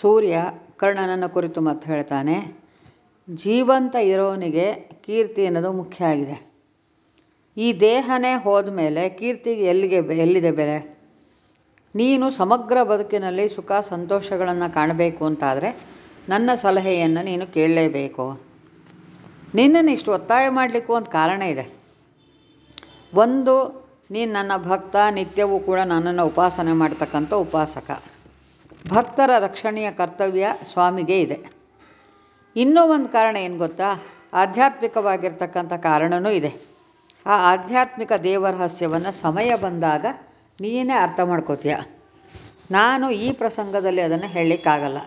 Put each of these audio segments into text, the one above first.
ಸೂರ್ಯ ಕರ್ಣನನ್ನು ಕುರಿತು ಮತ್ತೆ ಹೇಳ್ತಾನೆ, ಜೀವಂತ ಇರೋನಿಗೆ ಕೀರ್ತಿ ಅನ್ನೋದು ಮುಖ್ಯ ಆಗಿದೆ. ಈ ದೇಹನೇ ಹೋದ ಮೇಲೆ ಕೀರ್ತಿಗೆ ಎಲ್ಲಿಗೆ ಎಲ್ಲಿದೆ ಬೆಲೆ? ನೀನು ಸಮಗ್ರ ಬದುಕಿನಲ್ಲಿ ಸುಖ ಸಂತೋಷಗಳನ್ನು ಕಾಣಬೇಕು ಅಂತಾದರೆ ನನ್ನ ಸಲಹೆಯನ್ನು ನೀನು ಕೇಳಲೇಬೇಕು. ನಿನ್ನನ್ನು ಇಷ್ಟು ಒತ್ತಾಯ ಮಾಡಲಿಕ್ಕೂ ಒಂದು ಕಾರಣ ಇದೆ. ಒಂದು, ನೀನು ನನ್ನ ಭಕ್ತ, ನಿತ್ಯವೂ ಕೂಡ ನನ್ನನ್ನು ಉಪಾಸನೆ ಮಾಡ್ತಕ್ಕಂಥ ಉಪಾಸಕ. ಭಕ್ತರ ರಕ್ಷಣೆಯ ಕರ್ತವ್ಯ ಸ್ವಾಮಿಗೆ ಇದೆ. ಇನ್ನೂ ಒಂದು ಕಾರಣ ಏನು ಗೊತ್ತಾ? ಆಧ್ಯಾತ್ಮಿಕವಾಗಿರ್ತಕ್ಕಂಥ ಕಾರಣವೂ ಇದೆ. ಆ ಆಧ್ಯಾತ್ಮಿಕ ದೇವರಹಸ್ಯವನ್ನು ಸಮಯ ಬಂದಾಗ ನೀನೇ ಅರ್ಥ ಮಾಡ್ಕೋತೀಯ? ನಾನು ಈ ಪ್ರಸಂಗದಲ್ಲಿ ಅದನ್ನು ಹೇಳಲಿಕ್ಕಾಗಲ್ಲ.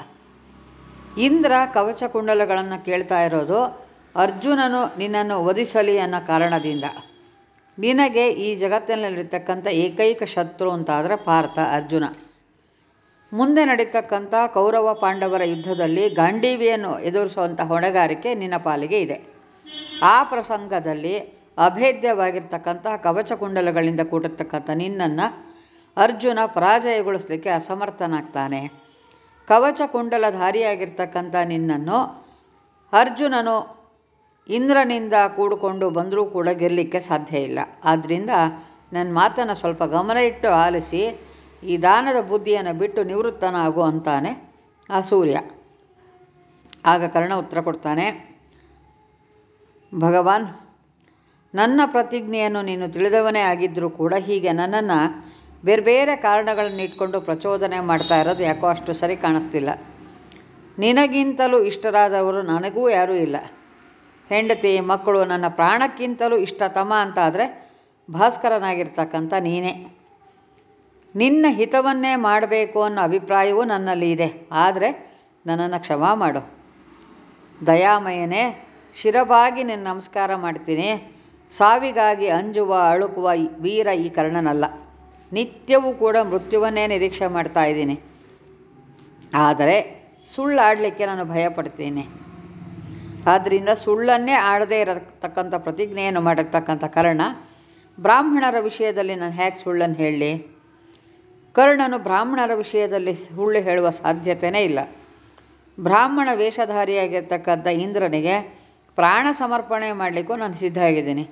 ಇಂದ್ರ ಕವಚ ಕುಂಡಲಗಳನ್ನು ಕೇಳ್ತಾ ಇರೋದು, ಅರ್ಜುನನು ನಿನ್ನನ್ನು ವಧಿಸಲಿ ಅನ್ನೋ ಕಾರಣದಿಂದ. ನಿನಗೆ ಈ ಜಗತ್ತಿನಲ್ಲಿರ್ತಕ್ಕಂಥ ಏಕೈಕ ಶತ್ರು ಅಂತಾದರೆ ಪಾರ್ಥ, ಅರ್ಜುನ. ಮುಂದೆ ನಡೀತಕ್ಕಂಥ ಕೌರವ ಪಾಂಡವರ ಯುದ್ಧದಲ್ಲಿ ಗಾಂಡೀವಿಯನ್ನು ಎದುರಿಸುವಂಥ ಹೊಣೆಗಾರಿಕೆ ನಿನ್ನ ಪಾಲಿಗೆ ಇದೆ. ಆ ಪ್ರಸಂಗದಲ್ಲಿ ಅಭೇದ್ಯವಾಗಿರ್ತಕ್ಕಂತಹ ಕವಚ ಕುಂಡಲಗಳಿಂದ ಕೂಡಿರ್ತಕ್ಕಂಥ ನಿನ್ನನ್ನು ಅರ್ಜುನ ಪರಾಜಯಗೊಳಿಸಲಿಕ್ಕೆ ಅಸಮರ್ಥನಾಗ್ತಾನೆ. ಕವಚ ಕುಂಡಲಧಾರಿಯಾಗಿರ್ತಕ್ಕಂಥ ನಿನ್ನನ್ನು ಅರ್ಜುನನು ಇಂದ್ರನಿಂದ ಕೂಡಿಕೊಂಡು ಬಂದರೂ ಕೂಡ ಗೆಲ್ಲಲಿಕ್ಕೆ ಸಾಧ್ಯ ಇಲ್ಲ. ಆದ್ದರಿಂದ ನನ್ನ ಮಾತನ್ನು ಸ್ವಲ್ಪ ಗಮನ ಇಟ್ಟು ಆಲಿಸಿ ಈ ದಾನದ ಬುದ್ಧಿಯನ್ನು ಬಿಟ್ಟು ನಿವೃತ್ತನಾಗು ಅಂತಾನೆ ಆ ಸೂರ್ಯ. ಆಗ ಕರ್ಣ ಉತ್ತರ ಕೊಡ್ತಾನೆ, ಭಗವಾನ್, ನನ್ನ ಪ್ರತಿಜ್ಞೆಯನ್ನು ನೀನು ತಿಳಿದವನೇ ಆಗಿದ್ದರೂ ಕೂಡ ಹೀಗೆ ನನ್ನನ್ನು ಬೇರೆ ಬೇರೆ ಕಾರಣಗಳನ್ನು ಇಟ್ಕೊಂಡು ಪ್ರಚೋದನೆ ಮಾಡ್ತಾ ಇರೋದು ಯಾಕೋ ಅಷ್ಟು ಸರಿ ಕಾಣಿಸ್ತಿಲ್ಲ. ನಿನಗಿಂತಲೂ ಇಷ್ಟರಾದವರು ನನಗೂ ಯಾರೂ ಇಲ್ಲ. ಹೆಂಡತಿ, ಮಕ್ಕಳು ನನ್ನ ಪ್ರಾಣಕ್ಕಿಂತಲೂ ಇಷ್ಟತಮ ಅಂತಾದರೆ ಭಾಸ್ಕರನಾಗಿರ್ತಕ್ಕಂಥ ನೀನೇ. ನಿನ್ನ ಹಿತವನ್ನೇ ಮಾಡಬೇಕು ಅನ್ನೋ ಅಭಿಪ್ರಾಯವೂ ನನ್ನಲ್ಲಿ ಇದೆ. ಆದರೆ ನನ್ನನ್ನು ಕ್ಷಮಾ ಮಾಡು. ದಯಾಮಯನೇ, ಶಿರಬಾಗಿ ನಿನ್ನ ನಮಸ್ಕಾರ ಮಾಡ್ತೀನಿ. ಸಾವಿಗಾಗಿ ಅಂಜುವ, ಅಳುಕುವ ವೀರ ಈ ಕರ್ಣನಲ್ಲ. ನಿತ್ಯವೂ ಕೂಡ ಮೃತ್ಯುವನ್ನೇ ನಿರೀಕ್ಷೆ ಮಾಡ್ತಾ ಇದ್ದೀನಿ. ಆದರೆ ಸುಳ್ಳಾಡಲಿಕ್ಕೆ ನಾನು ಭಯಪಡ್ತೀನಿ. ಆದ್ದರಿಂದ ಸುಳ್ಳನ್ನೇ ಆಡದೇ ಇರತಕ್ಕಂಥ ಪ್ರತಿಜ್ಞೆಯನ್ನು ಮಾಡಿರ್ತಕ್ಕಂಥ ಕರ್ಣ, ಬ್ರಾಹ್ಮಣರ ವಿಷಯದಲ್ಲಿ ನಾನು ಹೇಗೆ ಸುಳ್ಳನ್ನು ಹೇಳಲಿ? ಕರ್ಣನು ಬ್ರಾಹ್ಮಣರ ವಿಷಯದಲ್ಲಿ ಸುಳ್ಳು ಹೇಳುವ ಸಾಧ್ಯತೆನೇ ಇಲ್ಲ. ಬ್ರಾಹ್ಮಣ ವೇಷಧಾರಿಯಾಗಿರ್ತಕ್ಕಂಥ ಇಂದ್ರನಿಗೆ ಪ್ರಾಣ ಸಮರ್ಪಣೆ ಮಾಡಲಿಕ್ಕೂ ನಾನು ಸಿದ್ಧ ಆಗಿದ್ದೀನಿ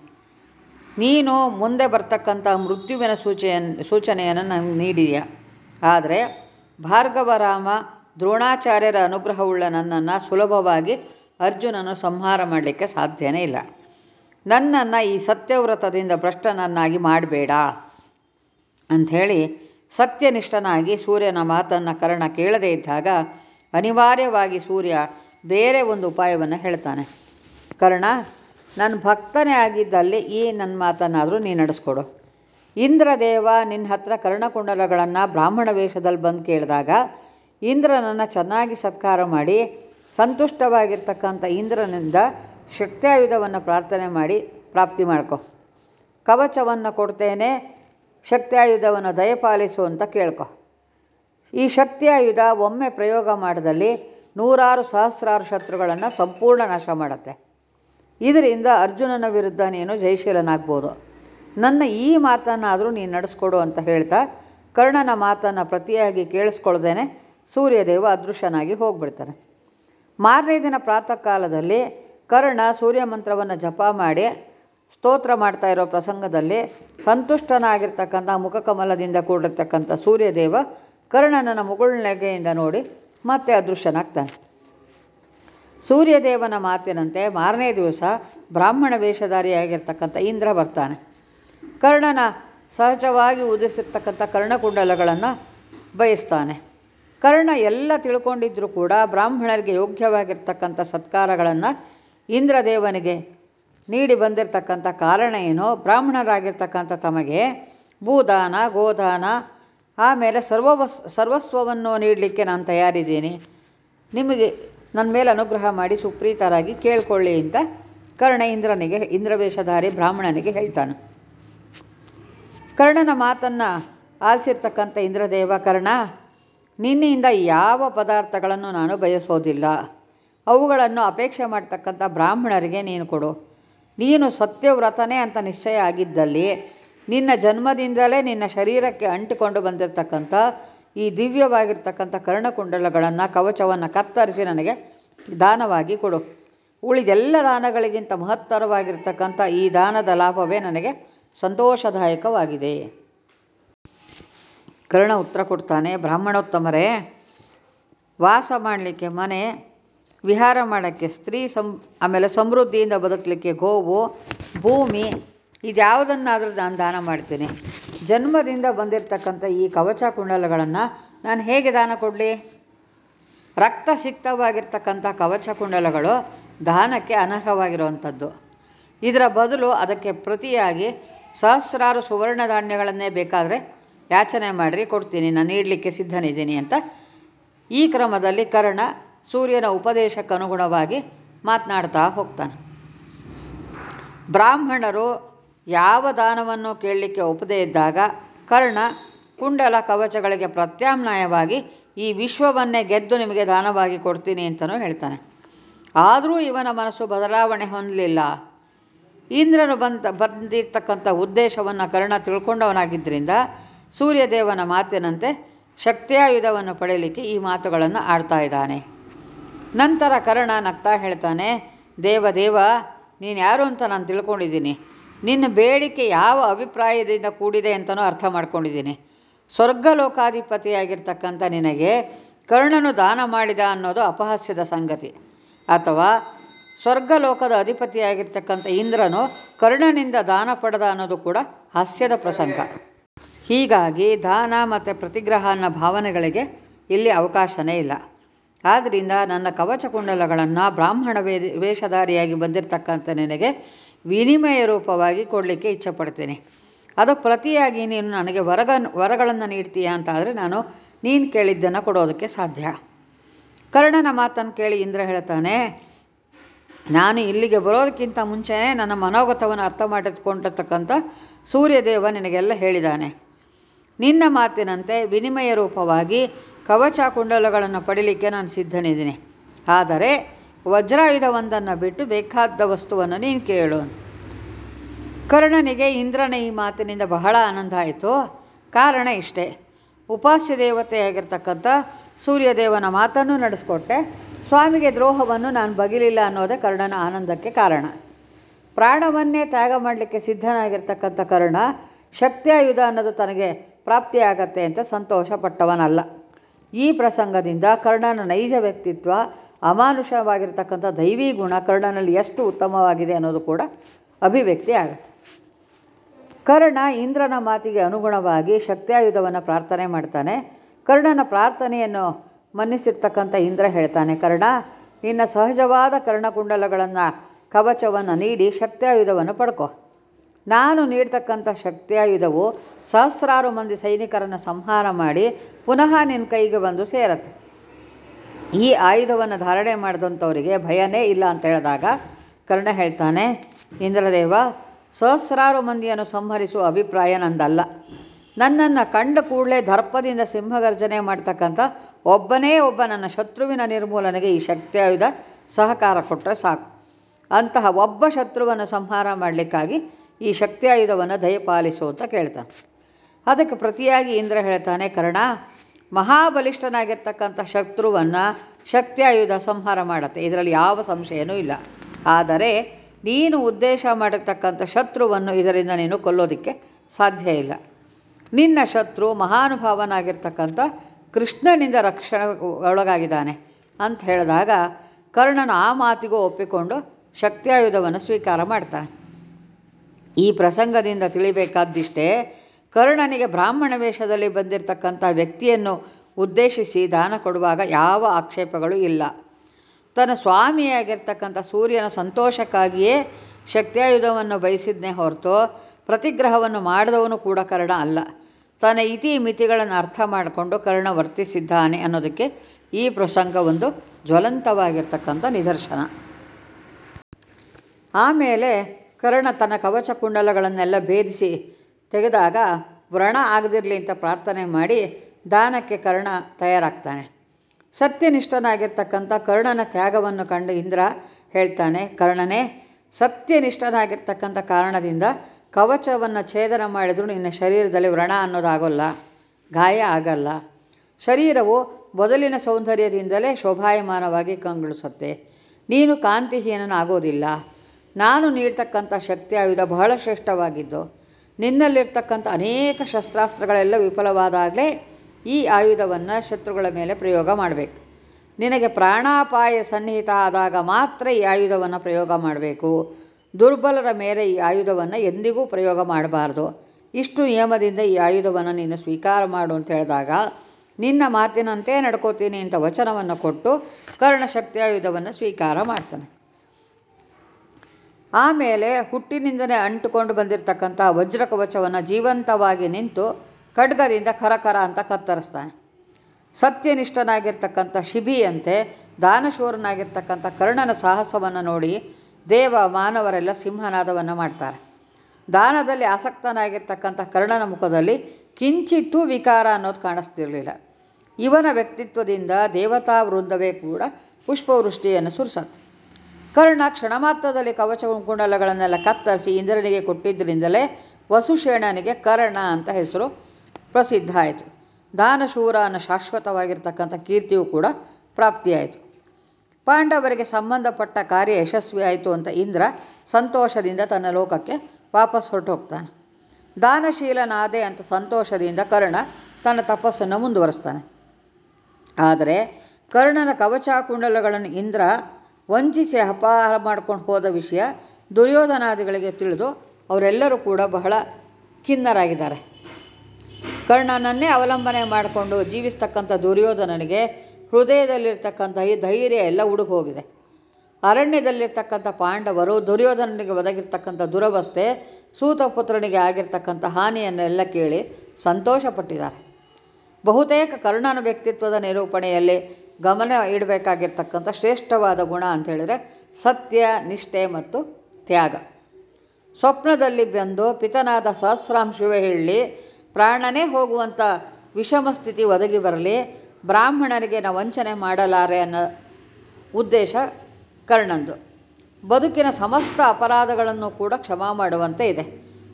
ನೀನು ಮುಂದೆ ಬರ್ತಕ್ಕಂಥ ಮೃತ್ಯುವಿನ ಸೂಚೆಯನ್ನು ಸೂಚನೆಯನ್ನು ನನಗೆ ನೀಡಿದೀಯ? ಆದರೆ ಭಾರ್ಗವರಾಮ ದ್ರೋಣಾಚಾರ್ಯರ ಅನುಗ್ರಹವುಳ್ಳ ನನ್ನನ್ನು ಸುಲಭವಾಗಿ ಅರ್ಜುನನು ಸಂಹಾರ ಮಾಡಲಿಕ್ಕೆ ಸಾಧ್ಯನೇ ಇಲ್ಲ. ನನ್ನನ್ನು ಈ ಸತ್ಯವ್ರತದಿಂದ ಭ್ರಷ್ಟನನ್ನಾಗಿ ಮಾಡಬೇಡ ಅಂಥೇಳಿ ಸತ್ಯನಿಷ್ಠನಾಗಿ ಸೂರ್ಯನ ಮಾತನ್ನು ಕರ್ಣ ಕೇಳದೇ ಇದ್ದಾಗ ಅನಿವಾರ್ಯವಾಗಿ ಸೂರ್ಯ ಬೇರೆ ಒಂದು ಉಪಾಯವನ್ನು ಹೇಳ್ತಾನೆ. ಕರ್ಣ ನನ್ನ ಭಕ್ತನೇ ಆಗಿದ್ದಲ್ಲಿ ಈ ನನ್ನ ಮಾತನ್ನಾದರೂ ನೀನು ನಡೆಸ್ಕೊಡು. ಇಂದ್ರದೇವ ನಿನ್ನ ಹತ್ರ ಕರ್ಣಕುಂಡಲಗಳನ್ನು ಬ್ರಾಹ್ಮಣ ವೇಷದಲ್ಲಿ ಬಂದು ಕೇಳಿದಾಗ ಇಂದ್ರನನ್ನು ಚೆನ್ನಾಗಿ ಸತ್ಕಾರ ಮಾಡಿ, ಸಂತುಷ್ಟವಾಗಿರ್ತಕ್ಕಂಥ ಇಂದ್ರನಿಂದ ಶಕ್ತ್ಯಾಯುಧವನ್ನು ಪ್ರಾರ್ಥನೆ ಮಾಡಿ ಪ್ರಾಪ್ತಿ ಮಾಡ್ಕೊ. ಕವಚವನ್ನು ಕೊಡ್ತೇನೆ ಶಕ್ತ್ಯಾಯುಧವನ್ನು ದಯಪಾಲಿಸು ಅಂತ ಕೇಳ್ಕೊ. ಈ ಶಕ್ತಿಯಾಯುಧ ಒಮ್ಮೆ ಪ್ರಯೋಗ ಮಾಡಿದಲ್ಲಿ ನೂರಾರು ಸಹಸ್ರಾರು ಶತ್ರುಗಳನ್ನು ಸಂಪೂರ್ಣ ನಾಶ ಮಾಡುತ್ತೆ. ಇದರಿಂದ ಅರ್ಜುನನ ವಿರುದ್ಧ ನೀನು ಜಯಶೀಲನಾಗ್ಬೋದು. ನನ್ನ ಈ ಮಾತನ್ನಾದರೂ ನೀನು ನಡೆಸ್ಕೊಡು ಅಂತ ಹೇಳ್ತಾ ಕರ್ಣನ ಮಾತನ್ನು ಪ್ರತಿಯಾಗಿ ಕೇಳಿಸ್ಕೊಳ್ದೇನೆ ಸೂರ್ಯದೇವ ಅದೃಶ್ಯನಾಗಿ ಹೋಗ್ಬಿಡ್ತಾನೆ. ಮಾರನೇ ದಿನ ಪ್ರಾತಃ ಕಾಲದಲ್ಲಿ ಕರ್ಣ ಸೂರ್ಯ ಮಂತ್ರವನ್ನು ಜಪ ಮಾಡಿ ಸ್ತೋತ್ರ ಮಾಡ್ತಾ ಇರೋ ಪ್ರಸಂಗದಲ್ಲಿ ಸಂತುಷ್ಟನಾಗಿರ್ತಕ್ಕಂಥ ಮುಖಕಮಲದಿಂದ ಕೂಡಿರ್ತಕ್ಕಂಥ ಸೂರ್ಯದೇವ ಕರ್ಣನನ ಮುಗುಳ್ನಗೆಯಿಂದ ನೋಡಿ ಮತ್ತೆ ಅದೃಶ್ಯನಾಗ್ತಾನೆ. ಸೂರ್ಯದೇವನ ಮಾತಿನಂತೆ ಮಾರನೇ ದಿವಸ ಬ್ರಾಹ್ಮಣ ವೇಷಧಾರಿಯಾಗಿರ್ತಕ್ಕಂಥ ಇಂದ್ರ ಬರ್ತಾನೆ. ಕರ್ಣನ ಸಹಜವಾಗಿ ಉದಿಸಿರ್ತಕ್ಕಂಥ ಕರ್ಣಕುಂಡಲಗಳನ್ನು ಬಯಸ್ತಾನೆ. ಕರ್ಣ ಎಲ್ಲ ತಿಳ್ಕೊಂಡಿದ್ರೂ ಕೂಡ ಬ್ರಾಹ್ಮಣರಿಗೆ ಯೋಗ್ಯವಾಗಿರ್ತಕ್ಕಂಥ ಸತ್ಕಾರಗಳನ್ನು ಇಂದ್ರದೇವನಿಗೆ ನೀಡಿ ಬಂದಿರತಕ್ಕಂಥ ಕಾರಣ ಏನು? ಬ್ರಾಹ್ಮಣರಾಗಿರ್ತಕ್ಕಂಥ ತಮಗೆ ಭೂದಾನ, ಗೋದಾನ, ಆಮೇಲೆ ಸರ್ವವಸ್ ಸರ್ವಸ್ವವನ್ನು ನೀಡಲಿಕ್ಕೆ ನಾನು ತಯಾರಿದ್ದೀನಿ. ನಿಮಗೆ ನನ್ನ ಮೇಲೆ ಅನುಗ್ರಹ ಮಾಡಿ ಸುಪ್ರೀತರಾಗಿ ಕೇಳಿಕೊಳ್ಳಿ ಅಂತ ಕರ್ಣ ಇಂದ್ರನಿಗೆ, ಇಂದ್ರವೇಷಧಾರಿ ಬ್ರಾಹ್ಮಣನಿಗೆ ಹೇಳ್ತಾನೆ. ಕರ್ಣನ ಮಾತನ್ನು ಆಲಿಸಿರ್ತಕ್ಕಂಥ ಇಂದ್ರದೇವ, ಕರ್ಣ ನಿನ್ನಿಂದ ಯಾವ ಪದಾರ್ಥಗಳನ್ನು ನಾನು ಬಯಸೋದಿಲ್ಲ. ಅವುಗಳನ್ನು ಅಪೇಕ್ಷೆ ಮಾಡ್ತಕ್ಕಂಥ ಬ್ರಾಹ್ಮಣರಿಗೆ ನೀನು ಕೊಡು. ನೀನು ಸತ್ಯವ್ರತನೇ ಅಂತ ನಿಶ್ಚಯ ಆಗಿದ್ದಲ್ಲಿ ನಿನ್ನ ಜನ್ಮದಿಂದಲೇ ನಿನ್ನ ಶರೀರಕ್ಕೆ ಅಂಟಿಕೊಂಡು ಬಂದಿರತಕ್ಕಂಥ ಈ ದಿವ್ಯವಾಗಿರ್ತಕ್ಕಂಥ ಕರ್ಣಕುಂಡಲಗಳನ್ನು, ಕವಚವನ್ನು ಕತ್ತರಿಸಿ ನನಗೆ ದಾನವಾಗಿ ಕೊಡು. ಉಳಿದೆಲ್ಲ ದಾನಗಳಿಗಿಂತ ಮಹತ್ತರವಾಗಿರ್ತಕ್ಕಂಥ ಈ ದಾನದ ಲಾಭವೇ ನನಗೆ ಸಂತೋಷದಾಯಕವಾಗಿದೆ. ಕರ್ಣ ಉತ್ತರ ಕೊಡ್ತಾನೆ, ಬ್ರಾಹ್ಮಣೋತ್ತಮರೇ, ವಾಸ ಮಾಡಲಿಕ್ಕೆ ಮನೆ ವಿಹಾರ ಮಾಡೋಕ್ಕೆ, ಸ್ತ್ರೀ ಸಂ, ಆಮೇಲೆ ಸಮೃದ್ಧಿಯಿಂದ ಬದುಕಲಿಕ್ಕೆ ಗೋವು, ಭೂಮಿ, ಇದ್ಯಾವುದನ್ನಾದರೂ ನಾನು ದಾನ ಮಾಡ್ತೀನಿ. ಜನ್ಮದಿಂದ ಬಂದಿರತಕ್ಕಂಥ ಈ ಕವಚ ಕುಂಡಲಗಳನ್ನು ನಾನು ಹೇಗೆ ದಾನ ಕೊಡಲಿ? ರಕ್ತ ಸಿಕ್ತವಾಗಿರ್ತಕ್ಕಂಥ ಕವಚ ಕುಂಡಲಗಳು ದಾನಕ್ಕೆ ಅನರ್ಹವಾಗಿರುವಂಥದ್ದು. ಇದರ ಬದಲು ಅದಕ್ಕೆ ಪ್ರತಿಯಾಗಿ ಸಹಸ್ರಾರು ಸುವರ್ಣ ಧಾನ್ಯಗಳನ್ನೇ ಬೇಕಾದರೆ ಯಾಚನೆ ಮಾಡಿರಿ, ಕೊಡ್ತೀನಿ, ನಾನು ನೀಡಲಿಕ್ಕೆ ಸಿದ್ಧನಿದ್ದೀನಿ ಅಂತ ಈ ಕ್ರಮದಲ್ಲಿ ಕರ್ಣ ಸೂರ್ಯನ ಉಪದೇಶಕ್ಕನುಗುಣವಾಗಿ ಮಾತನಾಡ್ತಾ ಹೋಗ್ತಾನೆ. ಬ್ರಾಹ್ಮಣರು ಯಾವ ದಾನವನ್ನು ಕೇಳಲಿಕ್ಕೆ ಒಪ್ಪದೇ ಇದ್ದಾಗ ಕರ್ಣ ಕುಂಡಲ ಕವಚಗಳಿಗೆ ಪ್ರತ್ಯಾಮ್ನಾಯವಾಗಿ ಈ ವಿಶ್ವವನ್ನೇ ಗೆದ್ದು ನಿಮಗೆ ದಾನವಾಗಿ ಕೊಡ್ತೀನಿ ಅಂತಲೂ ಹೇಳ್ತಾನೆ. ಆದರೂ ಇವನ ಮನಸ್ಸು ಬದಲಾವಣೆ ಹೊಂದಲಿಲ್ಲ. ಇಂದ್ರನು ಬಂದ, ಬಂದಿರ್ತಕ್ಕಂಥ ಉದ್ದೇಶವನ್ನು ಕರ್ಣ ತಿಳ್ಕೊಂಡವನಾಗಿದ್ದರಿಂದ ಸೂರ್ಯದೇವನ ಮಾತಿನಂತೆ ಶಕ್ತಿಯಾಯುಧವನ್ನು ಪಡೆಯಲಿಕ್ಕೆ ಈ ಮಾತುಗಳನ್ನು ಆಡ್ತಾ ಇದ್ದಾನೆ. ನಂತರ ಕರ್ಣ ನಗ್ತಾ ಹೇಳ್ತಾನೆ, ದೇವ ದೇವ, ನೀನು ಯಾರು ಅಂತ ನಾನು ತಿಳ್ಕೊಂಡಿದ್ದೀನಿ. ನಿನ್ನ ಬೇಡಿಕೆ ಯಾವ ಅಭಿಪ್ರಾಯದಿಂದ ಕೂಡಿದೆ ಅಂತಲೂ ಅರ್ಥ ಮಾಡ್ಕೊಂಡಿದ್ದೀನಿ. ಸ್ವರ್ಗಲೋಕಾಧಿಪತಿಯಾಗಿರ್ತಕ್ಕಂಥ ನಿನಗೆ ಕರ್ಣನು ದಾನ ಮಾಡಿದ ಅನ್ನೋದು ಅಪಹಾಸ್ಯದ ಸಂಗತಿ. ಅಥವಾ ಸ್ವರ್ಗಲೋಕದ ಅಧಿಪತಿಯಾಗಿರ್ತಕ್ಕಂಥ ಇಂದ್ರನು ಕರ್ಣನಿಂದ ದಾನ ಪಡೆದ ಅನ್ನೋದು ಕೂಡ ಹಾಸ್ಯದ ಪ್ರಸಂಗ. ಹೀಗಾಗಿ ದಾನ ಮತ್ತು ಪ್ರತಿಗ್ರಹ ಅನ್ನೋ ಭಾವನೆಗಳಿಗೆ ಇಲ್ಲಿ ಅವಕಾಶನೇ ಇಲ್ಲ. ಆದ್ದರಿಂದ ನನ್ನ ಕವಚ ಕುಂಡಲಗಳನ್ನು ಬ್ರಾಹ್ಮಣ ವೇದ ವೇಷಧಾರಿಯಾಗಿ ಬಂದಿರತಕ್ಕಂಥ ನಿನಗೆ ವಿನಿಮಯ ರೂಪವಾಗಿ ಕೊಡಲಿಕ್ಕೆ ಇಚ್ಛೆಪಡ್ತೀನಿ. ಅದು ಪ್ರತಿಯಾಗಿ ನೀನು ನನಗೆ ವರಗ ವರಗಳನ್ನು ನೀಡ್ತೀಯ ಅಂತ ಆದರೆ ನಾನು ನೀನು ಕೇಳಿದ್ದನ್ನು ಕೊಡೋದಕ್ಕೆ ಸಾಧ್ಯ. ಕರ್ಣನ ಮಾತನ್ನು ಕೇಳಿ ಇಂದ್ರ ಹೇಳ್ತಾನೆ, ನಾನು ಇಲ್ಲಿಗೆ ಬರೋದಕ್ಕಿಂತ ಮುಂಚೆ ನನ್ನ ಮನೋಗತವನ್ನು ಅರ್ಥ ಮಾಡಿಕೊಂಡಿರ್ತಕ್ಕಂಥ ಸೂರ್ಯದೇವ ನಿನಗೆಲ್ಲ ಹೇಳಿದ್ದಾನೆ. ನಿನ್ನ ಮಾತಿನಂತೆ ವಿನಿಮಯ ರೂಪವಾಗಿ ಕವಚ ಕುಂಡಲಗಳನ್ನು ಪಡಿಲಿಕ್ಕೆ ನಾನು ಸಿದ್ಧನಿದ್ದೀನಿ. ಆದರೆ ವಜ್ರಾಯುಧವೊಂದನ್ನು ಬಿಟ್ಟು ಬೇಕಾದ ವಸ್ತುವನ್ನು ನೀನು ಕೇಳು. ಕರ್ಣನಿಗೆ ಇಂದ್ರನ ಈ ಮಾತಿನಿಂದ ಬಹಳ ಆನಂದ ಆಯಿತು. ಕಾರಣ ಇಷ್ಟೇ. ಉಪಾಸ್ಯ ದೇವತೆಯಾಗಿರ್ತಕ್ಕಂಥ ಸೂರ್ಯದೇವನ ಮಾತನ್ನು ನಡೆಸ್ಕೊಟ್ಟೆ. ಸ್ವಾಮಿಗೆ ದ್ರೋಹವನ್ನು ನಾನು ಬಗಿಲಿಲ್ಲ ಅನ್ನೋದೇ ಕರ್ಣನ ಆನಂದಕ್ಕೆ ಕಾರಣ. ಪ್ರಾಣವನ್ನೇ ತ್ಯಾಗ ಮಾಡಲಿಕ್ಕೆ ಸಿದ್ಧನಾಗಿರ್ತಕ್ಕಂಥ ಕರ್ಣ ಶಕ್ತಿಯಾಯುಧ ಅನ್ನೋದು ತನಗೆ ಪ್ರಾಪ್ತಿಯಾಗತ್ತೆ ಅಂತ ಸಂತೋಷಪಟ್ಟವನಲ್ಲ. ಈ ಪ್ರಸಂಗದಿಂದ ಕರ್ಣನ ನೈಜ ವ್ಯಕ್ತಿತ್ವ, ಅಮಾನುಷವಾಗಿರ್ತಕ್ಕಂಥ ದೈವಿ ಗುಣ ಕರ್ಣನಲ್ಲಿ ಎಷ್ಟು ಉತ್ತಮವಾಗಿದೆ ಅನ್ನೋದು ಕೂಡ ಅಭಿವ್ಯಕ್ತಿ ಆಗುತ್ತೆ. ಕರ್ಣ ಇಂದ್ರನ ಮಾತಿಗೆ ಅನುಗುಣವಾಗಿ ಶಕ್ತಿಯಾಯುಧವನ್ನು ಪ್ರಾರ್ಥನೆ ಮಾಡ್ತಾನೆ. ಕರ್ಣನ ಪ್ರಾರ್ಥನೆಯನ್ನು ಮನ್ನಿಸಿರ್ತಕ್ಕಂಥ ಇಂದ್ರ ಹೇಳ್ತಾನೆ, ಕರ್ಣ, ನಿನ್ನ ಸಹಜವಾದ ಕರ್ಣಕುಂಡಲಗಳನ್ನು, ಕವಚವನ್ನು ನೀಡಿ ಶಕ್ತಿಯಾಯುಧವನ್ನು ಪಡ್ಕೋ. ನಾನು ನೀಡ್ತಕ್ಕಂಥ ಶಕ್ತಿಯಾಯುಧವು ಸಹಸ್ರಾರು ಮಂದಿ ಸೈನಿಕರನ್ನು ಸಂಹಾರ ಮಾಡಿ ಪುನಃ ನಿನ್ನ ಕೈಗೆ ಬಂದು ಸೇರತ್ತೆ. ಈ ಆಯುಧವನ್ನು ಧಾರಣೆ ಮಾಡಿದಂಥವರಿಗೆ ಭಯನೇ ಇಲ್ಲ ಅಂತ ಹೇಳಿದಾಗ ಕರ್ಣ ಹೇಳ್ತಾನೆ, ಇಂದ್ರದೇವ, ಸಹಸ್ರಾರು ಮಂದಿಯನ್ನು ಸಂಹರಿಸುವ ಅಭಿಪ್ರಾಯ ನಂದಲ್ಲ. ನನ್ನನ್ನು ಕಂಡ ಕೂಡಲೇ ದರ್ಪದಿಂದ ಸಿಂಹಗರ್ಜನೆ ಮಾಡ್ತಕ್ಕಂಥ ಒಬ್ಬನೇ ಒಬ್ಬ ನನ್ನ ಶತ್ರುವಿನ ನಿರ್ಮೂಲನೆಗೆ ಈ ಶಕ್ತಿಯಾಯುಧ ಸಹಕಾರ ಕೊಟ್ಟರೆ ಸಾಕು. ಅಂತಹ ಒಬ್ಬ ಶತ್ರುವನ್ನು ಸಂಹಾರ ಮಾಡಲಿಕ್ಕಾಗಿ ಈ ಶಕ್ತಿಯಾಯುಧವನ್ನು ದಯಪಾಲಿಸು ಅಂತ ಕೇಳ್ತಾನೆ. ಅದಕ್ಕೆ ಪ್ರತಿಯಾಗಿ ಇಂದ್ರ ಹೇಳ್ತಾನೆ, ಕರ್ಣ, ಮಹಾಬಲಿಷ್ಠನಾಗಿರ್ತಕ್ಕಂಥ ಶತ್ರುವನ್ನು ಶಕ್ತಿಯಾಯುಧ ಸಂಹಾರ ಮಾಡುತ್ತೆ. ಇದರಲ್ಲಿ ಯಾವ ಸಂಶಯನೂ ಇಲ್ಲ. ಆದರೆ ನೀನು ಉದ್ದೇಶ ಮಾಡಿರ್ತಕ್ಕಂಥ ಶತ್ರುವನ್ನು ಇದರಿಂದ ನೀನು ಕೊಲ್ಲೋದಕ್ಕೆ ಸಾಧ್ಯ ಇಲ್ಲ. ನಿನ್ನ ಶತ್ರು ಮಹಾನುಭಾವನಾಗಿರ್ತಕ್ಕಂಥ ಕೃಷ್ಣನಿಂದ ರಕ್ಷಣೆ ಒಳಗಾಗಿದ್ದಾನೆ ಅಂತ ಹೇಳಿದಾಗ ಕರ್ಣನು ಆ ಮಾತಿಗೂ ಒಪ್ಪಿಕೊಂಡು ಶಕ್ತಿಯಾಯುಧವನ್ನು ಸ್ವೀಕಾರ ಮಾಡ್ತಾನೆ. ಈ ಪ್ರಸಂಗದಿಂದ ತಿಳಿಬೇಕಾದಿಷ್ಟೇ ಕರ್ಣನಿಗೆ ಬ್ರಾಹ್ಮಣ ವೇಷದಲ್ಲಿ ಬಂದಿರತಕ್ಕಂಥ ವ್ಯಕ್ತಿಯನ್ನು ಉದ್ದೇಶಿಸಿ ದಾನ ಕೊಡುವಾಗ ಯಾವ ಆಕ್ಷೇಪಗಳು ಇಲ್ಲ. ತನ್ನ ಸ್ವಾಮಿಯಾಗಿರ್ತಕ್ಕಂಥ ಸೂರ್ಯನ ಸಂತೋಷಕ್ಕಾಗಿಯೇ ಶಕ್ತಿಯುಧವನ್ನು ಬಯಸಿದ್ನೇ ಹೊರತು ಪ್ರತಿಗ್ರಹವನ್ನು ಮಾಡಿದವನು ಕೂಡ ಕರ್ಣ ಅಲ್ಲ. ತನ್ನ ಇತಿ ಮಿತಿಗಳನ್ನು ಅರ್ಥ ಮಾಡಿಕೊಂಡು ಕರ್ಣ ವರ್ತಿಸಿದ್ದಾನೆ ಅನ್ನೋದಕ್ಕೆ ಈ ಪ್ರಸಂಗ ಒಂದು ಜ್ವಲಂತವಾಗಿರ್ತಕ್ಕಂಥ ನಿದರ್ಶನ. ಆಮೇಲೆ ಕರ್ಣ ತನ್ನ ಕವಚ ಕುಂಡಲಗಳನ್ನೆಲ್ಲ ಭೇದಿಸಿ ತೆಗೆದಾಗ ವ್ರಣ ಆಗದಿರಲಿ ಅಂತ ಪ್ರಾರ್ಥನೆ ಮಾಡಿ ದಾನಕ್ಕೆ ಕರ್ಣ ತಯಾರಾಗ್ತಾನೆ. ಸತ್ಯನಿಷ್ಠನಾಗಿರ್ತಕ್ಕಂಥ ಕರ್ಣನ ತ್ಯಾಗವನ್ನು ಕಂಡು ಇಂದ್ರ ಹೇಳ್ತಾನೆ, ಕರ್ಣನೇ, ಸತ್ಯನಿಷ್ಠನಾಗಿರ್ತಕ್ಕಂಥ ಕಾರಣದಿಂದ ಕವಚವನ್ನು ಛೇದನ ಮಾಡಿದರೂ ನಿನ್ನ ಶರೀರದಲ್ಲಿ ವ್ರಣ ಅನ್ನೋದಾಗೋಲ್ಲ, ಗಾಯ ಆಗಲ್ಲ. ಶರೀರವು ಮೊದಲಿನ ಸೌಂದರ್ಯದಿಂದಲೇ ಶೋಭಾಯಮಾನವಾಗಿ ಕಂಗೊಳಿಸುತ್ತೆ. ನೀನು ಕಾಂತಿಹೀನನಾಗೋದಿಲ್ಲ. ನಾನು ನೀಡ್ತಕ್ಕಂಥ ಶಕ್ತಿ ಆಯುಧ ಬಹಳ ಶ್ರೇಷ್ಠವಾಗಿದ್ದು ನಿನ್ನಲ್ಲಿರ್ತಕ್ಕಂಥ ಅನೇಕ ಶಸ್ತ್ರಾಸ್ತ್ರಗಳೆಲ್ಲ ವಿಫಲವಾದಾಗಲೇ ಈ ಆಯುಧವನ್ನು ಶತ್ರುಗಳ ಮೇಲೆ ಪ್ರಯೋಗ ಮಾಡಬೇಕು. ನಿನಗೆ ಪ್ರಾಣಾಪಾಯ ಸನ್ನಿಹಿತ ಆದಾಗ ಮಾತ್ರ ಈ ಆಯುಧವನ್ನು ಪ್ರಯೋಗ ಮಾಡಬೇಕು. ದುರ್ಬಲರ ಮೇಲೆ ಈ ಆಯುಧವನ್ನು ಎಂದಿಗೂ ಪ್ರಯೋಗ ಮಾಡಬಾರ್ದು. ಇಷ್ಟು ನಿಯಮದಿಂದ ಈ ಆಯುಧವನ್ನು ನೀನು ಸ್ವೀಕಾರ ಮಾಡು ಅಂತ ಹೇಳಿದಾಗ, ನಿನ್ನ ಮಾತಿನಂತೆ ನಡ್ಕೋತೀನಿ ಅಂತ ವಚನವನ್ನು ಕೊಟ್ಟು ಕರ್ಣ ಶಕ್ತಿಯಾಯುಧವನ್ನು ಸ್ವೀಕಾರ ಮಾಡ್ತಾನೆ. ಆಮೇಲೆ ಹುಟ್ಟಿನಿಂದಲೇ ಅಂಟಿಕೊಂಡು ಬಂದಿರತಕ್ಕಂಥ ವಜ್ರ ಕವಚವನ್ನು ಜೀವಂತವಾಗಿ ನಿಂತು ಖಡ್ಗದಿಂದ ಕರಕರ ಅಂತ ಕತ್ತರಿಸ್ತಾನೆ. ಸತ್ಯನಿಷ್ಠನಾಗಿರ್ತಕ್ಕಂಥ ಶಿಬಿಯಂತೆ ದಾನಶೂರನಾಗಿರ್ತಕ್ಕಂಥ ಕರ್ಣನ ಸಾಹಸವನ್ನು ನೋಡಿ ದೇವ ಮಾನವರೆಲ್ಲ ಸಿಂಹನಾದವನ್ನು ಮಾಡ್ತಾರೆ. ದಾನದಲ್ಲಿ ಆಸಕ್ತನಾಗಿರ್ತಕ್ಕಂಥ ಕರ್ಣನ ಮುಖದಲ್ಲಿ ಕಿಂಚಿತ್ತೂ ವಿಕಾರ ಅನ್ನೋದು ಕಾಣಿಸ್ತಿರಲಿಲ್ಲ. ಇವನ ವ್ಯಕ್ತಿತ್ವದಿಂದ ದೇವತಾ ವೃಂದವೇ ಕೂಡ ಪುಷ್ಪವೃಷ್ಟಿಯನ್ನು ಸುರಿಸತ್ತೆ. ಕರ್ಣ ಕ್ಷಣ ಮಾತ್ರದಲ್ಲಿ ಕವಚ ಕುಂಡಲಗಳನ್ನೆಲ್ಲ ಕತ್ತರಿಸಿ ಇಂದ್ರನಿಗೆ ಕೊಟ್ಟಿದ್ದರಿಂದಲೇ ವಸುಶೇಣನಿಗೆ ಕರ್ಣ ಅಂತ ಹೆಸರು ಪ್ರಸಿದ್ಧ ಆಯಿತು. ದಾನಶೂರ ಅನ್ನೋ ಶಾಶ್ವತವಾಗಿರ್ತಕ್ಕಂಥ ಕೀರ್ತಿಯೂ ಕೂಡ ಪ್ರಾಪ್ತಿಯಾಯಿತು. ಪಾಂಡವರಿಗೆ ಸಂಬಂಧಪಟ್ಟ ಕಾರ್ಯ ಯಶಸ್ವಿ ಆಯಿತು ಅಂತ ಇಂದ್ರ ಸಂತೋಷದಿಂದ ತನ್ನ ಲೋಕಕ್ಕೆ ವಾಪಸ್ ಹೊರಟು ಹೋಗ್ತಾನೆ ದಾನಶೀಲನಾದೆ ಅಂತ ಸಂತೋಷದಿಂದ ಕರ್ಣ ತನ್ನ ತಪಸ್ಸನ್ನು ಮುಂದುವರಿಸ್ತಾನೆ. ಆದರೆ ಕರ್ಣನ ಕವಚ ಕುಂಡಲಗಳನ್ನು ಇಂದ್ರ ವಂಚಿಸಿ ಅಪಹಾರ ಮಾಡ್ಕೊಂಡು ಹೋದ ವಿಷಯ ದುರ್ಯೋಧನಾದಿಗಳಿಗೆ ತಿಳಿದು ಅವರೆಲ್ಲರೂ ಕೂಡ ಬಹಳ ಖಿನ್ನರಾಗಿದ್ದಾರೆ. ಕರ್ಣನನ್ನೇ ಅವಲಂಬನೆ ಮಾಡಿಕೊಂಡು ಜೀವಿಸ್ತಕ್ಕಂಥ ದುರ್ಯೋಧನನಿಗೆ ಹೃದಯದಲ್ಲಿರ್ತಕ್ಕಂಥ ಈ ಧೈರ್ಯ ಎಲ್ಲ ಉಡುಗಿ ಹೋಗಿದೆ ಅರಣ್ಯದಲ್ಲಿರ್ತಕ್ಕಂಥ ಪಾಂಡವರು ದುರ್ಯೋಧನನಿಗೆ ಒದಗಿರ್ತಕ್ಕಂಥ ದುರವಸ್ಥೆ, ಸೂತಪುತ್ರನಿಗೆ ಆಗಿರ್ತಕ್ಕಂಥ ಹಾನಿಯನ್ನೆಲ್ಲ ಕೇಳಿ ಸಂತೋಷಪಟ್ಟಿದ್ದಾರೆ. ಬಹುತೇಕ ಕರ್ಣನ ವ್ಯಕ್ತಿತ್ವದ ನಿರೂಪಣೆಯಲ್ಲಿ ಗಮನ ಇಡಬೇಕಾಗಿರ್ತಕ್ಕಂಥ ಶ್ರೇಷ್ಠವಾದ ಗುಣ ಅಂತ ಹೇಳಿದರೆ ಸತ್ಯ, ನಿಷ್ಠೆ ಮತ್ತು ತ್ಯಾಗ. ಸ್ವಪ್ನದಲ್ಲಿ ಬಂದು ಪಿತನಾದ ಸಹಸ್ರಾಂಶವೇ ಹೇಳಿ, ಪ್ರಾಣನೇ ಹೋಗುವಂಥ ವಿಷಮ ಸ್ಥಿತಿ ಒದಗಿ ಬರಲಿ, ಬ್ರಾಹ್ಮಣರಿಗೆ ನಾ ವಂಚನೆ ಮಾಡಲಾರೆ ಅನ್ನೋ ಉದ್ದೇಶ ಕರ್ಣಂದು. ಬದುಕಿನ ಸಮಸ್ತ ಅಪರಾಧಗಳನ್ನು ಕೂಡ ಕ್ಷಮಾ ಮಾಡುವಂತೆ ಇದೆ.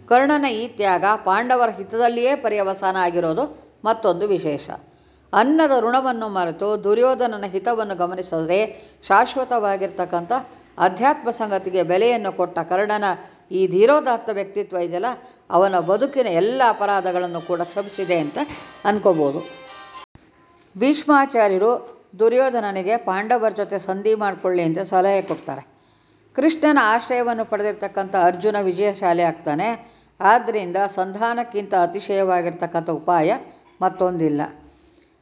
ಕರ್ಣನ ಈ ತ್ಯಾಗ ಪಾಂಡವರ ಹಿತದಲ್ಲಿಯೇ ಪರ್ಯವಸಾನ ಆಗಿರೋದು ಮತ್ತೊಂದು ವಿಶೇಷ. ಅನ್ನದ ಋಣವನ್ನು ಮರೆತು ದುರ್ಯೋಧನನ ಹಿತವನ್ನು ಗಮನಿಸದೆ ಶಾಶ್ವತವಾಗಿರ್ತಕ್ಕಂಥ ಅಧ್ಯಾತ್ಮ ಸಂಗತಿಗೆ ಬೆಲೆಯನ್ನು ಕೊಟ್ಟ ಕರ್ಣನ ಈ ಧೀರೋದಾತ್ತ ವ್ಯಕ್ತಿತ್ವ ಇದೆಯಲ್ಲ, ಅವನ ಬದುಕಿನ ಎಲ್ಲ ಅಪರಾಧಗಳನ್ನು ಕೂಡ ಕ್ಷಮಿಸಿದೆ ಅಂತ ಅನ್ಕೋಬೋದು. ಭೀಷ್ಮಾಚಾರ್ಯರು ದುರ್ಯೋಧನನಿಗೆ ಪಾಂಡವರ ಜೊತೆ ಸಂಧಿ ಮಾಡಿಕೊಳ್ಳಿ ಅಂತ ಸಲಹೆ ಕೊಡ್ತಾರೆ. ಕೃಷ್ಣನ ಆಶ್ರಯವನ್ನು ಪಡೆದಿರ್ತಕ್ಕಂಥ ಅರ್ಜುನ ವಿಜಯಶಾಲಿ ಆಗ್ತಾನೆ. ಆದ್ದರಿಂದ ಸಂಧಾನಕ್ಕಿಂತ ಅತಿಶಯವಾಗಿರ್ತಕ್ಕಂಥ ಉಪಾಯ ಮತ್ತೊಂದಿಲ್ಲ.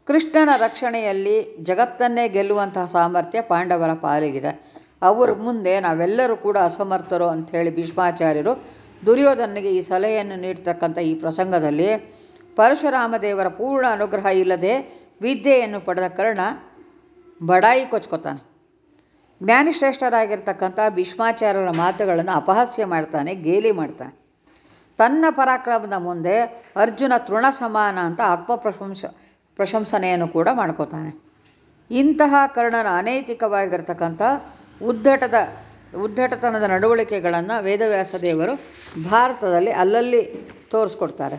ಕೃಷ್ಣನ ರಕ್ಷಣೆಯಲ್ಲಿ ಜಗತ್ತನ್ನೇ ಗೆಲ್ಲುವಂತಹ ಸಾಮರ್ಥ್ಯ ಪಾಂಡವರ ಪಾಲಿಗಿದೆ. ಅವ್ರ ಮುಂದೆ ನಾವೆಲ್ಲರೂ ಕೂಡ ಅಸಮರ್ಥರು ಅಂಥೇಳಿ ಭೀಷ್ಮಾಚಾರ್ಯರು ದುರ್ಯೋಧನನಿಗೆ ಈ ಸಲಹೆಯನ್ನು ನೀಡ್ತಕ್ಕಂಥ ಈ ಪ್ರಸಂಗದಲ್ಲಿ ಪರಶುರಾಮ ದೇವರ ಪೂರ್ಣ ಅನುಗ್ರಹ ಇಲ್ಲದೆ ವಿದ್ಯೆಯನ್ನು ಪಡೆದ ಕರ್ಣ ಬಡಾಯಿ ಕೊಚ್ಕೋತಾನೆ. ಜ್ಞಾನಿಶ್ರೇಷ್ಠರಾಗಿರ್ತಕ್ಕಂಥ ಭೀಷ್ಮಾಚಾರ್ಯರ ಮಾತುಗಳನ್ನು ಅಪಹಾಸ್ಯ ಮಾಡ್ತಾನೆ, ಗೇಲಿ ಮಾಡ್ತಾನೆ. ತನ್ನ ಪರಾಕ್ರಮದ ಮುಂದೆ ಅರ್ಜುನ ತೃಣ ಸಮಾನ ಅಂತ ಆತ್ಮಪ್ರಶಂಸ ಪ್ರಶಂಸನೆಯನ್ನು ಕೂಡ ಮಾಡ್ಕೋತಾನೆ. ಇಂತಹ ಕರ್ಣನ ಅನೈತಿಕವಾಗಿರ್ತಕ್ಕಂಥ ಉದ್ಧಟದ, ಉದ್ಧಟತನದ ನಡವಳಿಕೆಗಳನ್ನು ವೇದವ್ಯಾಸ ದೇವರು ಭಾರತದಲ್ಲಿ ಅಲ್ಲಲ್ಲಿ ತೋರಿಸ್ಕೊಡ್ತಾರೆ.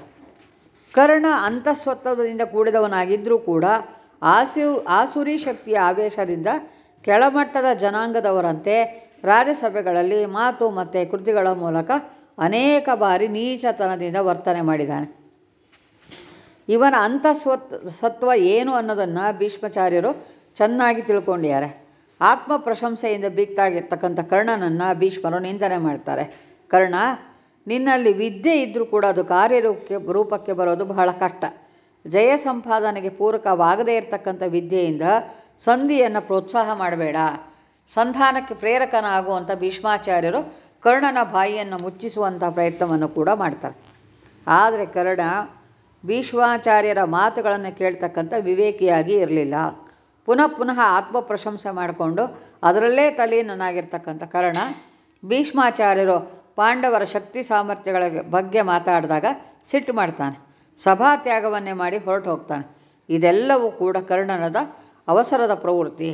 ಕರ್ಣ ಅಂತಸ್ವತ್ವದಿಂದ ಕೂಡಿದವನಾಗಿದ್ದರೂ ಕೂಡ ಆಸು, ಆಸುರಿ ಶಕ್ತಿಯ ಆವೇಶದಿಂದ ಕೆಳಮಟ್ಟದ ಜನಾಂಗದವರಂತೆ ರಾಜ್ಯಸಭೆಗಳಲ್ಲಿ ಮಾತು ಮತ್ತು ಕೃತಿಗಳ ಮೂಲಕ ಅನೇಕ ಬಾರಿ ನೀಚತನದಿಂದ ವರ್ತನೆ ಮಾಡಿದ್ದಾನೆ. ಇವನ ಅಂತಃಸ್ವತ್, ಸತ್ವ ಏನು ಅನ್ನೋದನ್ನು ಭೀಷ್ಮಾಚಾರ್ಯರು ಚೆನ್ನಾಗಿ ತಿಳ್ಕೊಂಡಿದ್ದಾರೆ. ಆತ್ಮ ಪ್ರಶಂಸೆಯಿಂದ ಬೀಗ್ತಾಗಿರ್ತಕ್ಕಂಥ ಕರ್ಣನನ್ನು ಭೀಷ್ಮರು ನಿಂದನೆ ಮಾಡ್ತಾರೆ. ಕರ್ಣ, ನಿನ್ನಲ್ಲಿ ವಿದ್ಯೆ ಇದ್ದರೂ ಕೂಡ ಅದು ಕಾರ್ಯರೂಪಕ್ಕೆ ರೂಪಕ್ಕೆ ಬರೋದು ಬಹಳ ಕಷ್ಟ. ಜಯ ಸಂಪಾದನೆಗೆ ಪೂರಕವಾಗದೇ ಇರತಕ್ಕಂಥ ವಿದ್ಯೆಯಿಂದ ಸಂಧಿಯನ್ನು ಪ್ರೋತ್ಸಾಹ ಮಾಡಬೇಡ. ಸಂಧಾನಕ್ಕೆ ಪ್ರೇರಕನಾಗುವಂಥ ಭೀಷ್ಮಾಚಾರ್ಯರು ಕರ್ಣನ ಬಾಯಿಯನ್ನು ಮುಚ್ಚಿಸುವಂಥ ಪ್ರಯತ್ನವನ್ನು ಕೂಡ ಮಾಡ್ತಾರೆ. ಆದರೆ ಕರ್ಣ ಭೀಷ್ಮಾಚಾರ್ಯರ ಮಾತುಗಳನ್ನು ಕೇಳ್ತಕ್ಕಂಥ ವಿವೇಕಿಯಾಗಿ ಇರಲಿಲ್ಲ. ಪುನಃ ಪುನಃ ಆತ್ಮ ಪ್ರಶಂಸೆ ಮಾಡಿಕೊಂಡು ಅದರಲ್ಲೇ ತಲೀನನಾಗಿರ್ತಕ್ಕಂಥ ಕಾರಣ ಭೀಷ್ಮಾಚಾರ್ಯರು ಪಾಂಡವರ ಶಕ್ತಿ ಸಾಮರ್ಥ್ಯಗಳ ಬಗ್ಗೆ ಮಾತಾಡಿದಾಗ ಸಿಟ್ಟು ಮಾಡ್ತಾನೆ. ಸಭಾತ್ಯಾಗವನ್ನೇ ಮಾಡಿ ಹೊರಟು ಹೋಗ್ತಾನೆ. ಇದೆಲ್ಲವೂ ಕೂಡ ಕರ್ಣನದ ಅವಸರದ ಪ್ರವೃತ್ತಿ.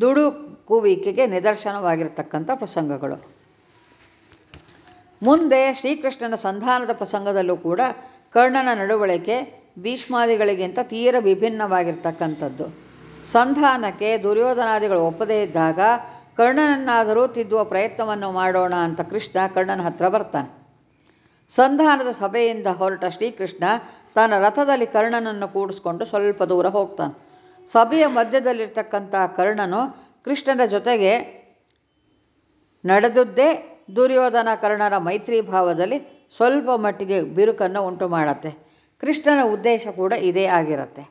ದುಡುಕುವಿಕೆಗೆ ನಿದರ್ಶನವಾಗಿರ್ತಕ್ಕಂಥ ಪ್ರಸಂಗಗಳು. ಮುಂದೆ ಶ್ರೀಕೃಷ್ಣನ ಸಂಧಾನದ ಪ್ರಸಂಗದಲ್ಲೂ ಕೂಡ ಕರ್ಣನ ನಡವಳಿಕೆ ಭೀಷ್ಮಾದಿಗಳಿಗಿಂತ ತೀರ ವಿಭಿನ್ನವಾಗಿರ್ತಕ್ಕಂಥದ್ದು. ಸಂಧಾನಕ್ಕೆ ದುರ್ಯೋಧನಾದಿಗಳು ಒಪ್ಪದೇ ಇದ್ದಾಗ ಕರ್ಣನನ್ನಾದರೂ ತಿದ್ದುವ ಪ್ರಯತ್ನವನ್ನು ಮಾಡೋಣ ಅಂತ ಕೃಷ್ಣ ಕರ್ಣನ ಹತ್ರ ಬರ್ತಾನೆ. ಸಂಧಾನದ ಸಭೆಯಿಂದ ಹೊರಟ ಶ್ರೀಕೃಷ್ಣ ತನ್ನ ರಥದಲ್ಲಿ ಕರ್ಣನನ್ನು ಕೂಡಿಸ್ಕೊಂಡು ಸ್ವಲ್ಪ ದೂರ ಹೋಗ್ತಾನೆ. ಸಭೆಯ ಮಧ್ಯದಲ್ಲಿರ್ತಕ್ಕಂಥ ಕರ್ಣನು ಕೃಷ್ಣನ ಜೊತೆಗೆ ನಡೆದದ್ದೇ ದುರ್ಯೋಧನ ಕರ್ಣರ ಮೈತ್ರಿ ಭಾವದಲ್ಲಿ ಸ್ವಲ್ಪ ಮಟ್ಟಿಗೆ ಬಿರುಕನ್ನು ಉಂಟು ಮಾಡತ್ತೆ. ಕೃಷ್ಣನ ಉದ್ದೇಶ ಕೂಡ ಇದೇ ಆಗಿರತ್ತೆ.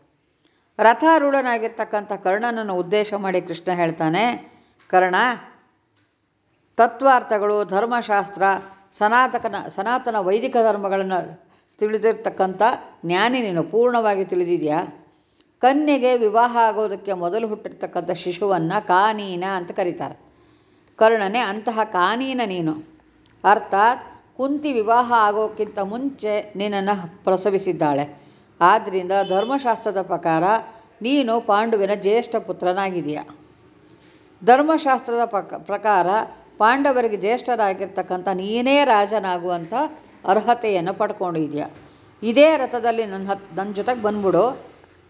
ರಥಾರೂಢನಾಗಿರ್ತಕ್ಕಂಥ ಕರ್ಣನನ್ನು ಉದ್ದೇಶ ಮಾಡಿ ಕೃಷ್ಣ ಹೇಳ್ತಾನೆ, ಕರ್ಣ, ತತ್ವಾರ್ಥಗಳು, ಧರ್ಮಶಾಸ್ತ್ರ, ಸನಾತನ ಸನಾತನ ವೈದಿಕ ಧರ್ಮಗಳನ್ನು ತಿಳಿದಿರ್ತಕ್ಕಂಥ ಜ್ಞಾನಿ ನೀನು ಪೂರ್ಣವಾಗಿ ತಿಳಿದಿದೆಯಾ? ಕನ್ಯೆಗೆ ವಿವಾಹ ಆಗೋದಕ್ಕೆ ಮೊದಲು ಹುಟ್ಟಿರ್ತಕ್ಕಂಥ ಶಿಶುವನ್ನು ಕಾನೀನ ಅಂತ ಕರೀತಾರೆ. ಕರ್ಣನೇ ಅಂತಹ ಕಾನೀನ ನೀನು. ಅರ್ಥಾತ್ ಕುಂತಿ ವಿವಾಹ ಆಗೋಕ್ಕಿಂತ ಮುಂಚೆ ನಿನ್ನನ್ನು ಪ್ರಸವಿಸಿದ್ದಾಳೆ. ಆದ್ದರಿಂದ ಧರ್ಮಶಾಸ್ತ್ರದ ಪ್ರಕಾರ ನೀನು ಪಾಂಡುವಿನ ಜ್ಯೇಷ್ಠ ಪುತ್ರನಾಗಿದೆಯಾ ಧರ್ಮಶಾಸ್ತ್ರದ ಪ್ರಕಾರ ಪಾಂಡವರಿಗೆ ಜ್ಯೇಷ್ಠರಾಗಿರ್ತಕ್ಕಂಥ ನೀನೇ ರಾಜನಾಗುವಂಥ ಅರ್ಹತೆಯನ್ನು ಪಡ್ಕೊಂಡಿದ್ಯಾ ಇದೇ ರಥದಲ್ಲಿ ನನ್ನ ಹತ್, ನನ್ನ ಜೊತೆಗೆ ಬಂದ್ಬಿಡು.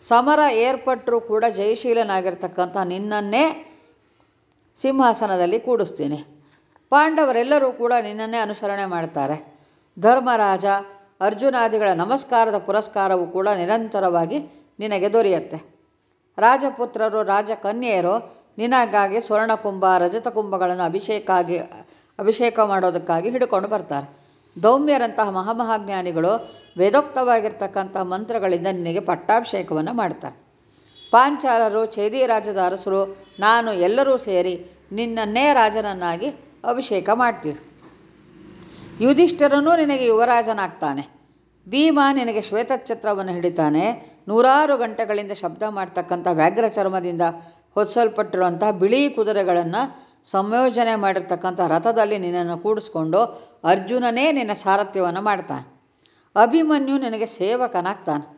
ಸಮರ ಏರ್ಪಟ್ಟರೂ ಕೂಡ ಜಯಶೀಲನಾಗಿರ್ತಕ್ಕಂಥ ನಿನ್ನನ್ನೇ ಸಿಂಹಾಸನದಲ್ಲಿ ಕೂಡಿಸ್ತೀನಿ. ಪಾಂಡವರೆಲ್ಲರೂ ಕೂಡ ನಿನ್ನನ್ನೇ ಅನುಸರಣೆ ಮಾಡ್ತಾರೆ. ಧರ್ಮರಾಜ, ಅರ್ಜುನಾದಿಗಳ ನಮಸ್ಕಾರದ ಪುರಸ್ಕಾರವು ಕೂಡ ನಿರಂತರವಾಗಿ ನಿನಗೆ ದೊರೆಯುತ್ತೆ. ರಾಜಪುತ್ರರು, ರಾಜಕನ್ಯೆಯರು ನಿನಗಾಗಿ ಸ್ವರ್ಣಕುಂಭ, ರಜತಕುಂಭಗಳನ್ನು ಅಭಿಷೇಕಾಗಿ, ಅಭಿಷೇಕ ಮಾಡೋದಕ್ಕಾಗಿ ಹಿಡ್ಕೊಂಡು ಬರ್ತಾರೆ. ದೌಮ್ಯರಂತಹ ಮಹಾಮಹಾಜ್ಞಾನಿಗಳು ವೇದೋಕ್ತವಾಗಿರ್ತಕ್ಕಂಥ ಮಂತ್ರಗಳಿಂದ ನಿನಗೆ ಪಟ್ಟಾಭಿಷೇಕವನ್ನು ಮಾಡ್ತಾರೆ. ಪಾಂಚಾಲರು ಚೇದಿ ರಾಜದ ಅರಸರು ನಾನು ಎಲ್ಲರೂ ಸೇರಿ ನಿನ್ನನ್ನೇ ರಾಜನನ್ನಾಗಿ ಅಭಿಷೇಕ ಮಾಡ್ತೀವಿ ಯುಧಿಷ್ಠರನು ನಿನಗೆ ಯುವರಾಜನಾಗ್ತಾನೆ. ಭೀಮ ನಿನಗೆ ಶ್ವೇತಛತ್ರವನ್ನು ಹಿಡಿತಾನೆ. ನೂರಾರು ಗಂಟೆಗಳಿಂದ ಶಬ್ದ ಮಾಡ್ತಕ್ಕಂಥ ವ್ಯಾಘ್ರ ಚರ್ಮದಿಂದ ಹೊದಿಸಲ್ಪಟ್ಟಿರುವಂಥ ಬಿಳಿ ಕುದುರೆಗಳನ್ನು ಸಂಯೋಜನೆ ಮಾಡಿರ್ತಕ್ಕಂಥ ರಥದಲ್ಲಿ ನಿನ್ನನ್ನು ಕೂಡಿಸ್ಕೊಂಡು ಅರ್ಜುನನೇ ನಿನ್ನ ಸಾರಥ್ಯವನ್ನು ಮಾಡ್ತಾನೆ. ಅಭಿಮನ್ಯು ನಿನಗೆ ಸೇವಕನಾಗ್ತಾನೆ.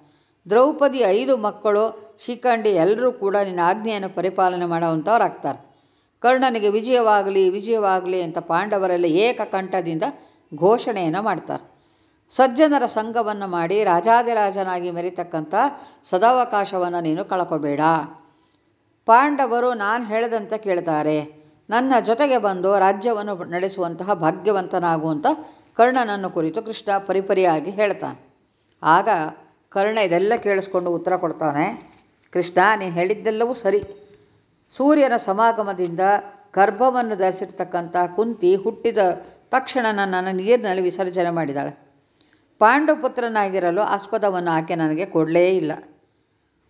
ದ್ರೌಪದಿ ಐದು ಮಕ್ಕಳು, ಶಿಖಂಡಿ ಎಲ್ಲರೂ ಕೂಡ ನಿನ್ನ ಆಜ್ಞೆಯನ್ನು ಪರಿಪಾಲನೆ ಮಾಡೋವಂಥವ್ರಾಗ್ತಾರೆ. ಕರ್ಣನಿಗೆ ವಿಜಯವಾಗಲಿ ವಿಜಯವಾಗಲಿ ಅಂತ ಪಾಂಡವರೆಲ್ಲ ಏಕಕಂಠದಿಂದ ಘೋಷಣೆಯನ್ನು ಮಾಡ್ತಾರೆ. ಸಜ್ಜನರ ಸಂಘವನ್ನು ಮಾಡಿ ರಾಜಾದಿರಾಜನಾಗಿ ಮೆರಿತಕ್ಕಂಥ ಸದಾವಕಾಶವನ್ನು ನೀನು ಕಳ್ಕೋಬೇಡ. ಪಾಂಡವರು ನಾನು ಹೇಳಿದಂತೆ ಕೇಳ್ತಾರೆ. ನನ್ನ ಜೊತೆಗೆ ಬಂದು ರಾಜ್ಯವನ್ನು ನಡೆಸುವಂತಹ ಭಾಗ್ಯವಂತನಾಗುವಂಥ ಕರ್ಣನನ್ನು ಕುರಿತು ಕೃಷ್ಣ ಪರಿಪರಿಯಾಗಿ ಹೇಳ್ತಾನೆ. ಆಗ ಕರ್ಣ ಇದೆಲ್ಲ ಕೇಳಿಸ್ಕೊಂಡು ಉತ್ತರ ಕೊಡ್ತಾನೆ. ಕೃಷ್ಣ, ನೀನು ಹೇಳಿದ್ದೆಲ್ಲವೂ ಸರಿ. ಸೂರ್ಯನ ಸಮಾಗಮದಿಂದ ಗರ್ಭವನ್ನು ಧರಿಸಿರ್ತಕ್ಕಂಥ ಕುಂತಿ ಹುಟ್ಟಿದ ತಕ್ಷಣ ನನ್ನನ್ನು ನೀರಿನಲ್ಲಿ ವಿಸರ್ಜನೆ ಮಾಡಿದಾಳೆ. ಪಾಂಡುಪುತ್ರನಾಗಿರಲು ಆಸ್ಪದವನ್ನು ಆಕೆ ನನಗೆ ಕೊಡಲೇ ಇಲ್ಲ.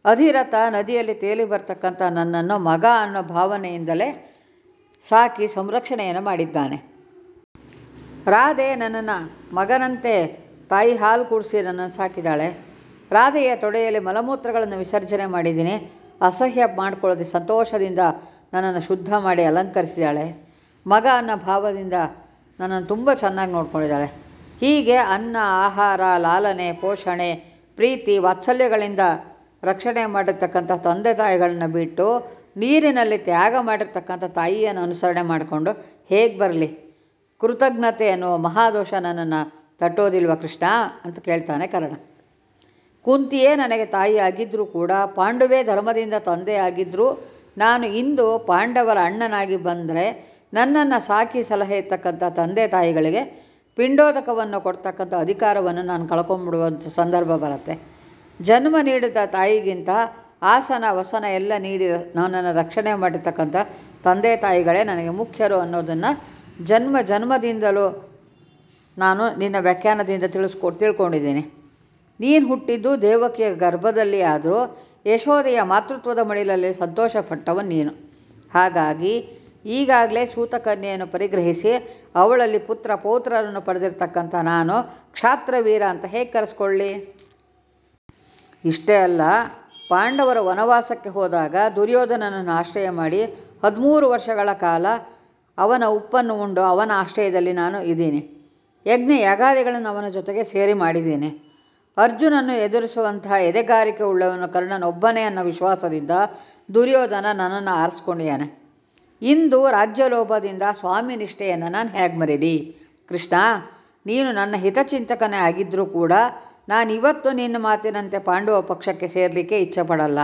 ಅಧಿರಥ ನದಿಯಲ್ಲಿ ತೇಲಿ ಬರ್ತಕ್ಕಂಥ ನನ್ನನ್ನು ಮಗ ಅನ್ನೋ ಭಾವನೆಯಿಂದಲೇ ಸಾಕಿ ಸಂರಕ್ಷಣೆಯನ್ನು ಮಾಡಿದ್ದಾನೆ. ರಾಧೆ ನನ್ನನ್ನು ಮಗನಂತೆ ತಾಯಿ ಹಾಲು ಕುಡಿಸಿ ನನ್ನನ್ನು ಸಾಕಿದಾಳೆ. ರಾಧೆಯ ತೊಡೆಯಲ್ಲಿ ಮಲಮೂತ್ರಗಳನ್ನು ವಿಸರ್ಜನೆ ಮಾಡಿದ್ದೀನಿ. ಅಸಹ್ಯ ಮಾಡಿಕೊಳ್ಳದೆ ಸಂತೋಷದಿಂದ ನನ್ನನ್ನು ಶುದ್ಧ ಮಾಡಿ ಅಲಂಕರಿಸಿದ್ದಾಳೆ. ಮಗ ಅನ್ನೋ ಭಾವದಿಂದ ನನ್ನನ್ನು ತುಂಬ ಚೆನ್ನಾಗಿ ನೋಡ್ಕೊಂಡಿದ್ದಾಳೆ. ಹೀಗೆ ಅನ್ನ, ಆಹಾರ, ಲಾಲನೆ, ಪೋಷಣೆ, ಪ್ರೀತಿ, ವಾತ್ಸಲ್ಯಗಳಿಂದ ರಕ್ಷಣೆ ಮಾಡಿರ್ತಕ್ಕಂಥ ತಂದೆ ತಾಯಿಗಳನ್ನ ಬಿಟ್ಟು ನೀರಿನಲ್ಲಿ ತ್ಯಾಗ ಮಾಡಿರ್ತಕ್ಕಂಥ ತಾಯಿಯನ್ನು ಅನುಸರಣೆ ಮಾಡಿಕೊಂಡು ಹೇಗೆ ಬರಲಿ? ಕೃತಜ್ಞತೆ ಅನ್ನುವ ಮಹಾದೋಷ ನನ್ನನ್ನು ತಟ್ಟೋದಿಲ್ವ ಕೃಷ್ಣ? ಅಂತ ಕೇಳ್ತಾನೆ ಕರ್ಣ. ಕುಂತಿಯೇ ನನಗೆ ತಾಯಿ ಆಗಿದ್ದರೂ ಕೂಡ ಪಾಂಡುವೇ ಧರ್ಮದಿಂದ ತಂದೆ ಆಗಿದ್ದರೂ ನಾನು ಇಂದು ಪಾಂಡವರ ಅಣ್ಣನಾಗಿ ಬಂದರೆ ನನ್ನನ್ನು ಸಾಕಿ ಸಲಹೆ ಇರ್ತಕ್ಕಂಥ ತಂದೆ ತಾಯಿಗಳಿಗೆ ಪಿಂಡೋದಕವನ್ನು ಕೊಡ್ತಕ್ಕಂಥ ಅಧಿಕಾರವನ್ನು ನಾನು ಕಳ್ಕೊಂಬಿಡುವಂಥ ಸಂದರ್ಭ ಬರುತ್ತೆ. ಜನ್ಮ ನೀಡಿದ ತಾಯಿಗಿಂತ ಆಸನ, ವಸನ ಎಲ್ಲ ನೀಡಿ ನನ್ನನ್ನು ರಕ್ಷಣೆ ಮಾಡಿರ್ತಕ್ಕಂಥ ತಂದೆ ತಾಯಿಗಳೇ ನನಗೆ ಮುಖ್ಯರು ಅನ್ನೋದನ್ನು ಜನ್ಮ ಜನ್ಮದಿಂದಲೂ ನಾನು ನಿನ್ನ ವ್ಯಾಖ್ಯಾನದಿಂದ ತಿಳಿಸ್ಕೊ, ತಿಳ್ಕೊಂಡಿದ್ದೀನಿ. ನೀನು ಹುಟ್ಟಿದ್ದು ದೇವಕಿಯ ಗರ್ಭದಲ್ಲಿ ಆದರೂ ಯಶೋದೆಯ ಮಾತೃತ್ವದ ಮಡಿಲಲ್ಲಿ ಸಂತೋಷಪಟ್ಟವ ನೀನು. ಹಾಗಾಗಿ ಈಗಾಗಲೇ ಸೂತಕನ್ಯೆಯನ್ನು ಪರಿಗ್ರಹಿಸಿ ಅವಳಲ್ಲಿ ಪುತ್ರ ಪೌತ್ರರನ್ನು ಪಡೆದಿರ್ತಕ್ಕಂಥ ನಾನು ಕ್ಷಾತ್ರವೀರ ಅಂತ ಹೇಗೆ ಕರೆಸ್ಕೊಳ್ಳಿ? ಇಷ್ಟೇ ಅಲ್ಲ, ಪಾಂಡವರ ವನವಾಸಕ್ಕೆ ಹೋದಾಗ ದುರ್ಯೋಧನನನ್ನು ಆಶ್ರಯ ಮಾಡಿ ಹದಿಮೂರು ವರ್ಷಗಳ ಕಾಲ ಅವನ ಉಪ್ಪನ್ನು ಉಂಡು ಅವನ ಆಶ್ರಯದಲ್ಲಿ ನಾನು ಇದ್ದೀನಿ. ಯಜ್ಞ ಯಾಗಾದಿಗಳನ್ನು ಅವನ ಜೊತೆಗೆ ಸೇರಿ ಮಾಡಿದ್ದೀನಿ. ಅರ್ಜುನನ್ನು ಎದುರಿಸುವಂತಹ ಎದೆಗಾರಿಕೆ ಉಳ್ಳವನು ಕರ್ಣನೊಬ್ಬನೇ ಅನ್ನೋ ವಿಶ್ವಾಸದಿಂದ ದುರ್ಯೋಧನ ನನ್ನನ್ನು ಆರಿಸ್ಕೊಂಡಿದ್ದಾನೆ. ಇಂದು ರಾಜ್ಯಲೋಭದಿಂದ ಸ್ವಾಮಿ ನಿಷ್ಠೆಯನ್ನು ನಾನು ಹೇಗೆ ಮರೀಲಿ? ಕೃಷ್ಣ, ನೀನು ನನ್ನ ಹಿತಚಿಂತಕನೇ ಆಗಿದ್ದರೂ ಕೂಡ ನಾನು ಇವತ್ತು ನಿನ್ನ ಮಾತಿನಂತೆ ಪಾಂಡವ ಪಕ್ಷಕ್ಕೆ ಸೇರಲಿಕ್ಕೆ ಇಚ್ಛೆಪಡಲ್ಲ.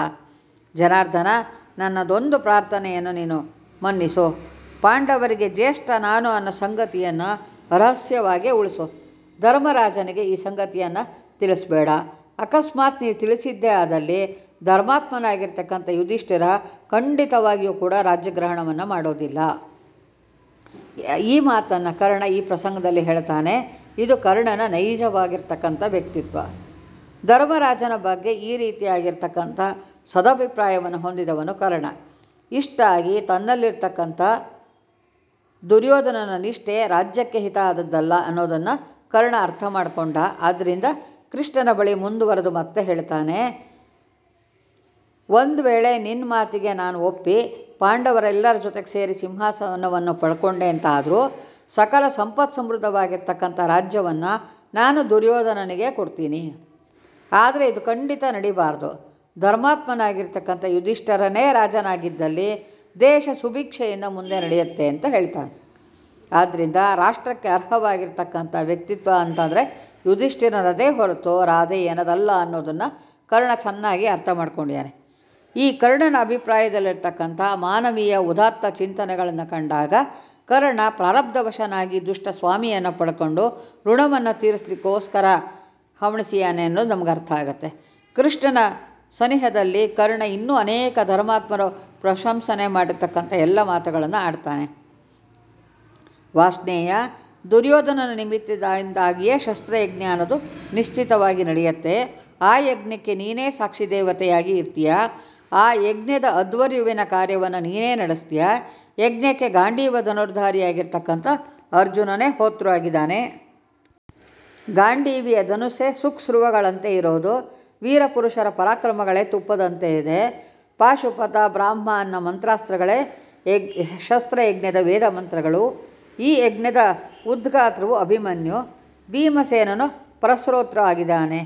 ಜನಾರ್ದನ, ನನ್ನದೊಂದು ಪ್ರಾರ್ಥನೆಯನ್ನು ನೀನು ಮನ್ನಿಸು. ಪಾಂಡವರಿಗೆ ಜ್ಯೇಷ್ಠ ನಾನು ಅನ್ನೋ ಸಂಗತಿಯನ್ನು ರಹಸ್ಯವಾಗಿ ಉಳಿಸು. ಧರ್ಮರಾಜನಿಗೆ ಈ ಸಂಗತಿಯನ್ನು ತಿಳಿಸ್ಬೇಡ. ಅಕಸ್ಮಾತ್ ನೀವು ತಿಳಿಸಿದ್ದೇ ಆದಲ್ಲಿ ಧರ್ಮಾತ್ಮನಾಗಿರ್ತಕ್ಕಂಥ ಯುಧಿಷ್ಠಿರ ಖಂಡಿತವಾಗಿಯೂ ಕೂಡ ರಾಜ್ಯಗ್ರಹಣವನ್ನು ಮಾಡೋದಿಲ್ಲ. ಈ ಮಾತನ್ನು ಕರ್ಣ ಈ ಪ್ರಸಂಗದಲ್ಲಿ ಹೇಳ್ತಾನೆ, ಇದು ಕರ್ಣನ ನೈಜವಾಗಿರ್ತಕ್ಕಂಥ ವ್ಯಕ್ತಿತ್ವ. ಧರ್ಮರಾಜನ ಬಗ್ಗೆ ಈ ರೀತಿಯಾಗಿರ್ತಕ್ಕಂಥ ಸದಭಿಪ್ರಾಯವನ್ನು ಹೊಂದಿದವನು ಕರ್ಣ. ಇಷ್ಟಾಗಿ ತನ್ನಲ್ಲಿರ್ತಕ್ಕಂಥ ದುರ್ಯೋಧನನ ನಿಷ್ಠೆ ರಾಜ್ಯಕ್ಕೆ ಹಿತ ಆದದ್ದಲ್ಲ ಅನ್ನೋದನ್ನು ಕರ್ಣ ಅರ್ಥ ಮಾಡಿಕೊಂಡ. ಆದ್ದರಿಂದ ಕೃಷ್ಣನ ಬಳಿ ಮುಂದುವರೆದು ಮತ್ತೆ ಹೇಳ್ತಾನೆ, ಒಂದು ವೇಳೆ ನಿನ್ನ ಮಾತಿಗೆ ನಾನು ಒಪ್ಪಿ ಪಾಂಡವರೆಲ್ಲರ ಜೊತೆಗೆ ಸೇರಿ ಸಿಂಹಾಸನವನ್ನು ಪಡ್ಕೊಂಡೆ ಅಂತ ಆದರೂ ಸಕಲ ಸಂಪತ್ ಸಮೃದ್ಧವಾಗಿರ್ತಕ್ಕಂಥ ರಾಜ್ಯವನ್ನು ನಾನು ದುರ್ಯೋಧನನಿಗೆ ಕೊಡ್ತೀನಿ. ಆದರೆ ಇದು ಖಂಡಿತ ನಡಿಬಾರ್ದು. ಧರ್ಮಾತ್ಮನಾಗಿರ್ತಕ್ಕಂಥ ಯುಧಿಷ್ಠರನೇ ರಾಜನಾಗಿದ್ದಲ್ಲಿ ದೇಶ ಸುಭಿಕ್ಷೆಯಿಂದ ಮುಂದೆ ನಡೆಯುತ್ತೆ ಅಂತ ಹೇಳ್ತಾನೆ. ಆದ್ದರಿಂದ ರಾಷ್ಟ್ರಕ್ಕೆ ಅರ್ಹವಾಗಿರ್ತಕ್ಕಂಥ ವ್ಯಕ್ತಿತ್ವ ಅಂತಂದರೆ ಯುಧಿಷ್ಠಿರನದೇ ಹೊರತು ರಾಧೆ ಏನದಲ್ಲ ಅನ್ನೋದನ್ನು ಕರ್ಣ ಚೆನ್ನಾಗಿ ಅರ್ಥ ಮಾಡ್ಕೊಂಡಿದ್ದಾನೆ. ಈ ಕರ್ಣನ ಅಭಿಪ್ರಾಯದಲ್ಲಿರ್ತಕ್ಕಂಥ ಮಾನವೀಯ ಉದಾತ್ತ ಚಿಂತನೆಗಳನ್ನು ಕಂಡಾಗ ಕರ್ಣ ಪ್ರಾರಬ್ಧವಶನಾಗಿ ದುಷ್ಟ ಸ್ವಾಮಿಯನ್ನು ಪಡ್ಕೊಂಡು ಋಣವನ್ನು ತೀರಿಸ್ಲಿಕ್ಕೋಸ್ಕರ ಹವಣಿಸಿಯಾನೆ ಅನ್ನೋದು ನಮ್ಗೆ ಅರ್ಥ ಆಗುತ್ತೆ. ಕೃಷ್ಣನ ಸನಿಹದಲ್ಲಿ ಕರ್ಣ ಇನ್ನೂ ಅನೇಕ ಧರ್ಮಾತ್ಮರು ಪ್ರಶಂಸನೆ ಮಾಡಿರ್ತಕ್ಕಂಥ ಎಲ್ಲ ಮಾತುಗಳನ್ನು ಆಡ್ತಾನೆ. ವಾಸ್ನೇಯ ದುರ್ಯೋಧನನ ನಿಮಿತ್ತದಿಂದಾಗಿಯೇ ಶಸ್ತ್ರಯಜ್ಞ ಅನ್ನೋದು ನಿಶ್ಚಿತವಾಗಿ ನಡೆಯುತ್ತೆ. ಆ ಯಜ್ಞಕ್ಕೆ ನೀನೇ ಸಾಕ್ಷಿ ದೇವತೆಯಾಗಿ ಇರ್ತೀಯ. ಆ ಯಜ್ಞದ ಅಧ್ವರ್ಯುವಿನ ಕಾರ್ಯವನ್ನು ನೀನೇ ನಡೆಸ್ತೀಯ. ಯಜ್ಞಕ್ಕೆ ಗಾಂಡೀವ ಧನುರ್ಧಾರಿಯಾಗಿರ್ತಕ್ಕಂಥ ಅರ್ಜುನನೇ ಹೋತೃ ಆಗಿದ್ದಾನೆ ಗಾಂಡೀವಿಯ ಧನುಸ್ಸೇ ಸುಕ್ಸೃವಗಳಂತೆ ಇರೋದು. ವೀರಪುರುಷರ ಪರಾಕ್ರಮಗಳೇ ತುಪ್ಪದಂತೆ ಇದೆ. ಪಾಶುಪತ, ಬ್ರಾಹ್ಮ ಅನ್ನೋ ಮಂತ್ರಾಸ್ತ್ರಗಳೇ ಯಜ್ ಶಸ್ತ್ರಯಜ್ಞದ ವೇದ ಮಂತ್ರಗಳು. ಈ ಯಜ್ಞದ ಉದ್ಗಾತ್ರವು ಅಭಿಮನ್ಯು ಭೀಮಸೇನನು ಪರಸ್ರೋತ್ರ ಆಗಿದ್ದಾನೆ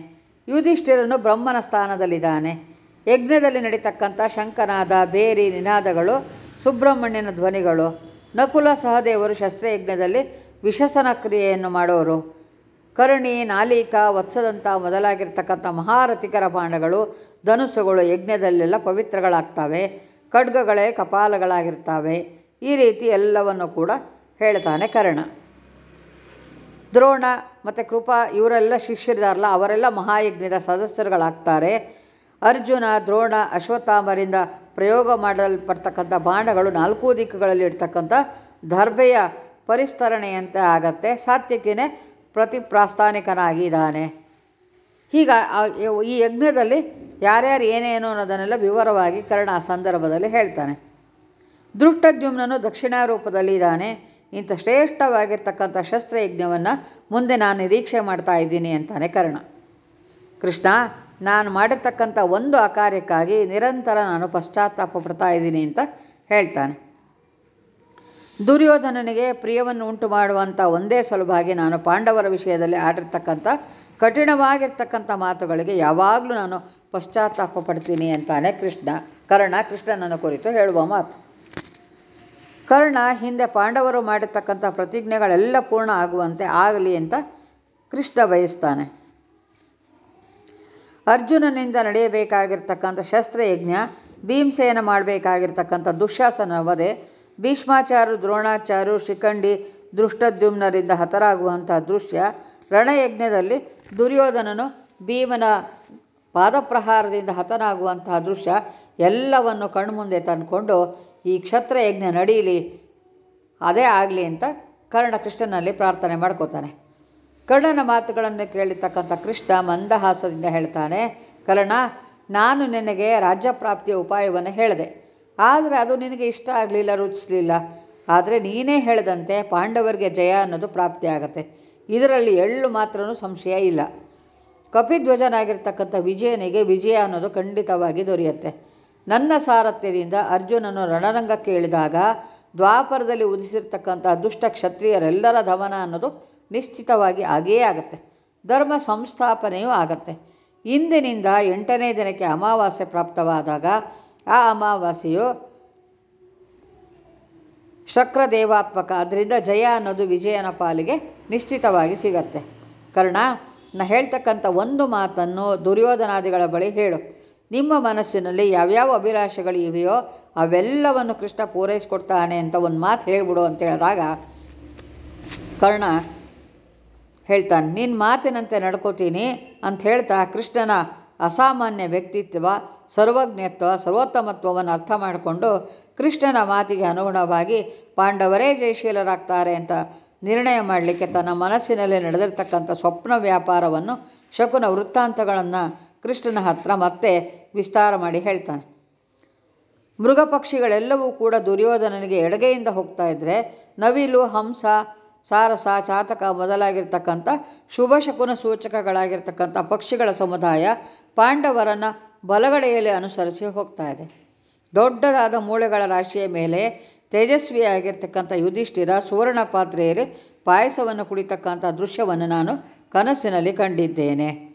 ಯುಧಿಷ್ಠಿರನು ಬ್ರಹ್ಮನ ಸ್ಥಾನದಲ್ಲಿದ್ದಾನೆ. ಯಜ್ಞದಲ್ಲಿ ನಡೀತಕ್ಕಂಥ ಶಂಕನಾದ ಬೇರಿ ನಿನಾದಗಳು, ಸುಬ್ರಹ್ಮಣ್ಯನ ಧ್ವನಿಗಳು, ನಕುಲ ಸಹದೇವರು ಶಸ್ತ್ರಯಜ್ಞದಲ್ಲಿ ವಿಶಸನ ಕ್ರಿಯೆಯನ್ನು ಮಾಡೋರು. ಕರುಣಿ, ನಾಲಿಕ, ವತ್ಸದಂಥ ಮೊದಲಾಗಿರ್ತಕ್ಕಂಥ ಮಹಾರಥಿಕರ ಬಾಣಗಳು ಧನುಸ್ಸುಗಳು ಯಜ್ಞದಲ್ಲೆಲ್ಲ ಪವಿತ್ರಗಳಾಗ್ತವೆ. ಖಡ್ಗಗಳೇ ಕಪಾಲಗಳಾಗಿರ್ತವೆ. ಈ ರೀತಿ ಎಲ್ಲವನ್ನು ಕೂಡ ಹೇಳ್ತಾನೆ ಕರ್ಣ. ದ್ರೋಣ ಮತ್ತು ಕೃಪಾ ಇವರೆಲ್ಲ ಶಿಷ್ಯರಿದಾರಲ್ಲ, ಅವರೆಲ್ಲ ಮಹಾಯಜ್ಞದ ಸದಸ್ಯರುಗಳಾಗ್ತಾರೆ. ಅರ್ಜುನ, ದ್ರೋಣ, ಅಶ್ವತ್ಥಾಮರಿಂದ ಪ್ರಯೋಗ ಮಾಡಲ್ಪಡ್ತಕ್ಕಂಥ ಬಾಣಗಳು ನಾಲ್ಕೂ ದಿಕ್ಕುಗಳಲ್ಲಿ ಇರ್ತಕ್ಕಂಥ ದರ್ಭೆಯ ಪರಿಸ್ತರಣೆಯಂತೆ ಆಗತ್ತೆ. ಸಾತ್ಯಕಿನೇ ಪ್ರತಿಪ್ರಾಸ್ತಾನಿಕನಾಗಿದ್ದಾನೆ. ಹೀಗ ಈ ಯಜ್ಞದಲ್ಲಿ ಯಾರ್ಯಾರು ಏನೇನು ಅನ್ನೋದನ್ನೆಲ್ಲ ವಿವರವಾಗಿ ಕರ್ಣ ಸಂದರ್ಭದಲ್ಲಿ ಹೇಳ್ತಾನೆ. ದೃಷ್ಟದ್ಯುಮ್ನನು ದಕ್ಷಿಣಾರೂಪದಲ್ಲಿ ಇದ್ದಾನೆ ಇಂಥ ಶ್ರೇಷ್ಠವಾಗಿರ್ತಕ್ಕಂಥ ಶಸ್ತ್ರಯಜ್ಞವನ್ನು ಮುಂದೆ ನಾನು ನಿರೀಕ್ಷೆ ಮಾಡ್ತಾ ಇದ್ದೀನಿ ಅಂತಾನೆ ಕರ್ಣ. ಕೃಷ್ಣ, ನಾನು ಮಾಡಿರ್ತಕ್ಕಂಥ ಒಂದು ಅಕಾರ್ಯಕ್ಕಾಗಿ ನಿರಂತರ ನಾನು ಪಶ್ಚಾತ್ತಾಪ ಪಡ್ತಾ ಇದ್ದೀನಿ ಅಂತ ಹೇಳ್ತಾನೆ. ದುರ್ಯೋಧನನಿಗೆ ಪ್ರಿಯವನ್ನು ಉಂಟು ಮಾಡುವಂಥ ಒಂದೇ ಸಲುವಾಗಿ ನಾನು ಪಾಂಡವರ ವಿಷಯದಲ್ಲಿ ಆಡಿರ್ತಕ್ಕಂಥ ಕಠಿಣವಾಗಿರ್ತಕ್ಕಂಥ ಮಾತುಗಳಿಗೆ ಯಾವಾಗಲೂ ನಾನು ಪಶ್ಚಾತ್ತಾಪ ಪಡ್ತೀನಿ ಅಂತಾನೆ ಕೃಷ್ಣ. ಕರ್ಣ, ಕೃಷ್ಣನನ್ನು ಕುರಿತು ಹೇಳುವ ಮಾತು. ಕರ್ಣ ಹಿಂದೆ ಪಾಂಡವರು ಮಾಡಿರ್ತಕ್ಕಂಥ ಪ್ರತಿಜ್ಞೆಗಳೆಲ್ಲ ಪೂರ್ಣ ಆಗುವಂತೆ ಆಗಲಿ ಅಂತ ಕೃಷ್ಣ ಬಯಸ್ತಾನೆ. ಅರ್ಜುನನಿಂದ ನಡೆಯಬೇಕಾಗಿರ್ತಕ್ಕಂಥ ಶಸ್ತ್ರಯಜ್ಞ, ಭೀಮಸೇನ ಮಾಡಬೇಕಾಗಿರ್ತಕ್ಕಂಥ ದುಶ್ಯಾಸನ ವಧೆ ಭೀಷ್ಮಾಚಾರ್ಯ ದ್ರೋಣಾಚಾರ್ಯ ಶಿಖಂಡಿ ದೃಷ್ಟದ್ಯುಮ್ನರಿಂದ ಹತರಾಗುವಂತಹ ದೃಶ್ಯ, ರಣಯಜ್ಞದಲ್ಲಿ ದುರ್ಯೋಧನನು ಭೀಮನ ಪಾದಪ್ರಹಾರದಿಂದ ಹತನಾಗುವಂತಹ ದೃಶ್ಯ ಎಲ್ಲವನ್ನು ಕಣ್ಮುಂದೆ ತಂದುಕೊಂಡು ಈ ಕ್ಷತ್ರಯಜ್ಞ ನಡೀಲಿ, ಅದೇ ಆಗಲಿ ಅಂತ ಕರ್ಣ ಕೃಷ್ಣನಲ್ಲಿ ಪ್ರಾರ್ಥನೆ ಮಾಡ್ಕೋತಾನೆ. ಕರ್ಣನ ಮಾತುಗಳನ್ನು ಕೇಳಿರ್ತಕ್ಕಂಥ ಕೃಷ್ಣ ಮಂದಹಾಸದಿಂದ ಹೇಳ್ತಾನೆ, ಕರ್ಣ, ನಾನು ನಿನಗೆ ರಾಜ್ಯಪ್ರಾಪ್ತಿಯ ಉಪಾಯವನ್ನು ಹೇಳಿದೆ. ಆದರೆ ಅದು ನಿನಗೆ ಇಷ್ಟ ಆಗಲಿಲ್ಲ, ರುಚಿಸಲಿಲ್ಲ. ಆದರೆ ನೀನೇ ಹೇಳಿದಂತೆ ಪಾಂಡವರಿಗೆ ಜಯ ಅನ್ನೋದು ಪ್ರಾಪ್ತಿಯಾಗತ್ತೆ ಇದರಲ್ಲಿ ಎಳ್ಳು ಮಾತ್ರವೂ ಸಂಶಯ ಇಲ್ಲ. ಕಪಿಧ್ವಜನಾಗಿರ್ತಕ್ಕಂಥ ವಿಜಯನಿಗೆ ವಿಜಯ ಅನ್ನೋದು ಖಂಡಿತವಾಗಿ ದೊರೆಯುತ್ತೆ. ನನ್ನ ಸಾರಥ್ಯದಿಂದ ಅರ್ಜುನನು ರಣರಂಗಕ್ಕೆ ಇಳಿದಾಗ ದ್ವಾಪರದಲ್ಲಿ ಉದಿಸಿರ್ತಕ್ಕಂಥ ದುಷ್ಟ ಕ್ಷತ್ರಿಯರೆಲ್ಲರ ದಮನ ಅನ್ನೋದು ನಿಶ್ಚಿತವಾಗಿ ಆಗೇ ಆಗುತ್ತೆ. ಧರ್ಮ ಸಂಸ್ಥಾಪನೆಯೂ ಆಗತ್ತೆ. ಇಂದಿನಿಂದ ಎಂಟನೇ ದಿನಕ್ಕೆ ಅಮಾವಾಸ್ಯೆ ಪ್ರಾಪ್ತವಾದಾಗ ಆ ಅಮಾವಾಸ್ಯೆಯು ಶಕ್ರದೇವಾತ್ಮಕ, ಅದರಿಂದ ಜಯ ಅನ್ನೋದು ವಿಜಯನ ಪಾಲಿಗೆ ನಿಶ್ಚಿತವಾಗಿ ಸಿಗತ್ತೆ. ಕರ್ಣ, ನ ಹೇಳ್ತಕ್ಕಂಥ ಒಂದು ಮಾತನ್ನು ದುರ್ಯೋಧನಾದಿಗಳ ಬಳಿ ಹೇಳು. ನಿಮ್ಮ ಮನಸ್ಸಿನಲ್ಲಿ ಯಾವ್ಯಾವ ಅಭಿಲಾಷೆಗಳು ಇವೆಯೋ ಅವೆಲ್ಲವನ್ನು ಕೃಷ್ಣ ಪೂರೈಸಿಕೊಡ್ತಾನೆ ಅಂತ ಒಂದು ಮಾತು ಹೇಳಿಬಿಡು ಅಂತ ಹೇಳಿದಾಗ ಕರ್ಣ ಹೇಳ್ತಾನೆ ನಿನ್ನ ಮಾತಿನಂತೆ ನಡ್ಕೋತೀನಿ ಅಂತ ಹೇಳ್ತಾ ಕೃಷ್ಣನ ಅಸಾಮಾನ್ಯ ವ್ಯಕ್ತಿತ್ವ, ಸರ್ವಜ್ಞತ್ವ, ಸರ್ವೋತ್ತಮತ್ವವನ್ನು ಅರ್ಥ ಮಾಡಿಕೊಂಡು ಕೃಷ್ಣನ ಮಾತಿಗೆ ಅನುಗುಣವಾಗಿ, ಪಾಂಡವರೇ ಜಯಶೀಲರಾಗ್ತಾರೆ ಅಂತ ನಿರ್ಣಯ ಮಾಡಲಿಕ್ಕೆ ತನ್ನ ಮನಸ್ಸಿನಲ್ಲಿ ನಡೆದಿರ್ತಕ್ಕಂಥ ಸ್ವಪ್ನ ವ್ಯಾಪಾರವನ್ನು ಶಕುನ ವೃತ್ತಾಂತಗಳನ್ನು ಕೃಷ್ಣನ ಹತ್ರ ಮತ್ತೆ ವಿಸ್ತಾರ ಮಾಡಿ ಹೇಳ್ತಾನೆ. ಮೃಗ ಪಕ್ಷಿಗಳೆಲ್ಲವೂ ಕೂಡ ದುರ್ಯೋಧನನಿಗೆ ಎಡಗೈಯಿಂದ ಹೋಗ್ತಾ ಇದ್ದರೆ ನವಿಲು, ಹಂಸ, ಸಾರಸ, ಚಾತಕ ಮೊದಲಾಗಿರ್ತಕ್ಕಂಥ ಶುಭ ಶಕುನ ಸೂಚಕಗಳಾಗಿರ್ತಕ್ಕಂಥ ಪಕ್ಷಿಗಳ ಸಮುದಾಯ ಪಾಂಡವರನ್ನು ಬಲಗಡೆಯಲ್ಲಿ ಅನುಸರಿಸಿ ಹೋಗ್ತಾ ಇದೆ. ದೊಡ್ಡದಾದ ಮೂಳೆಗಳ ರಾಶಿಯ ಮೇಲೆ ತೇಜಸ್ವಿಯಾಗಿರ್ತಕ್ಕಂಥ ಯುಧಿಷ್ಠಿರ ಸುವರ್ಣ ಪಾತ್ರೆಯಲ್ಲಿ ಪಾಯಸವನ್ನು ಕುಡಿತಕ್ಕಂಥ ದೃಶ್ಯವನ್ನು ನಾನು ಕನಸಿನಲ್ಲಿ ಕಂಡಿದ್ದೇನೆ.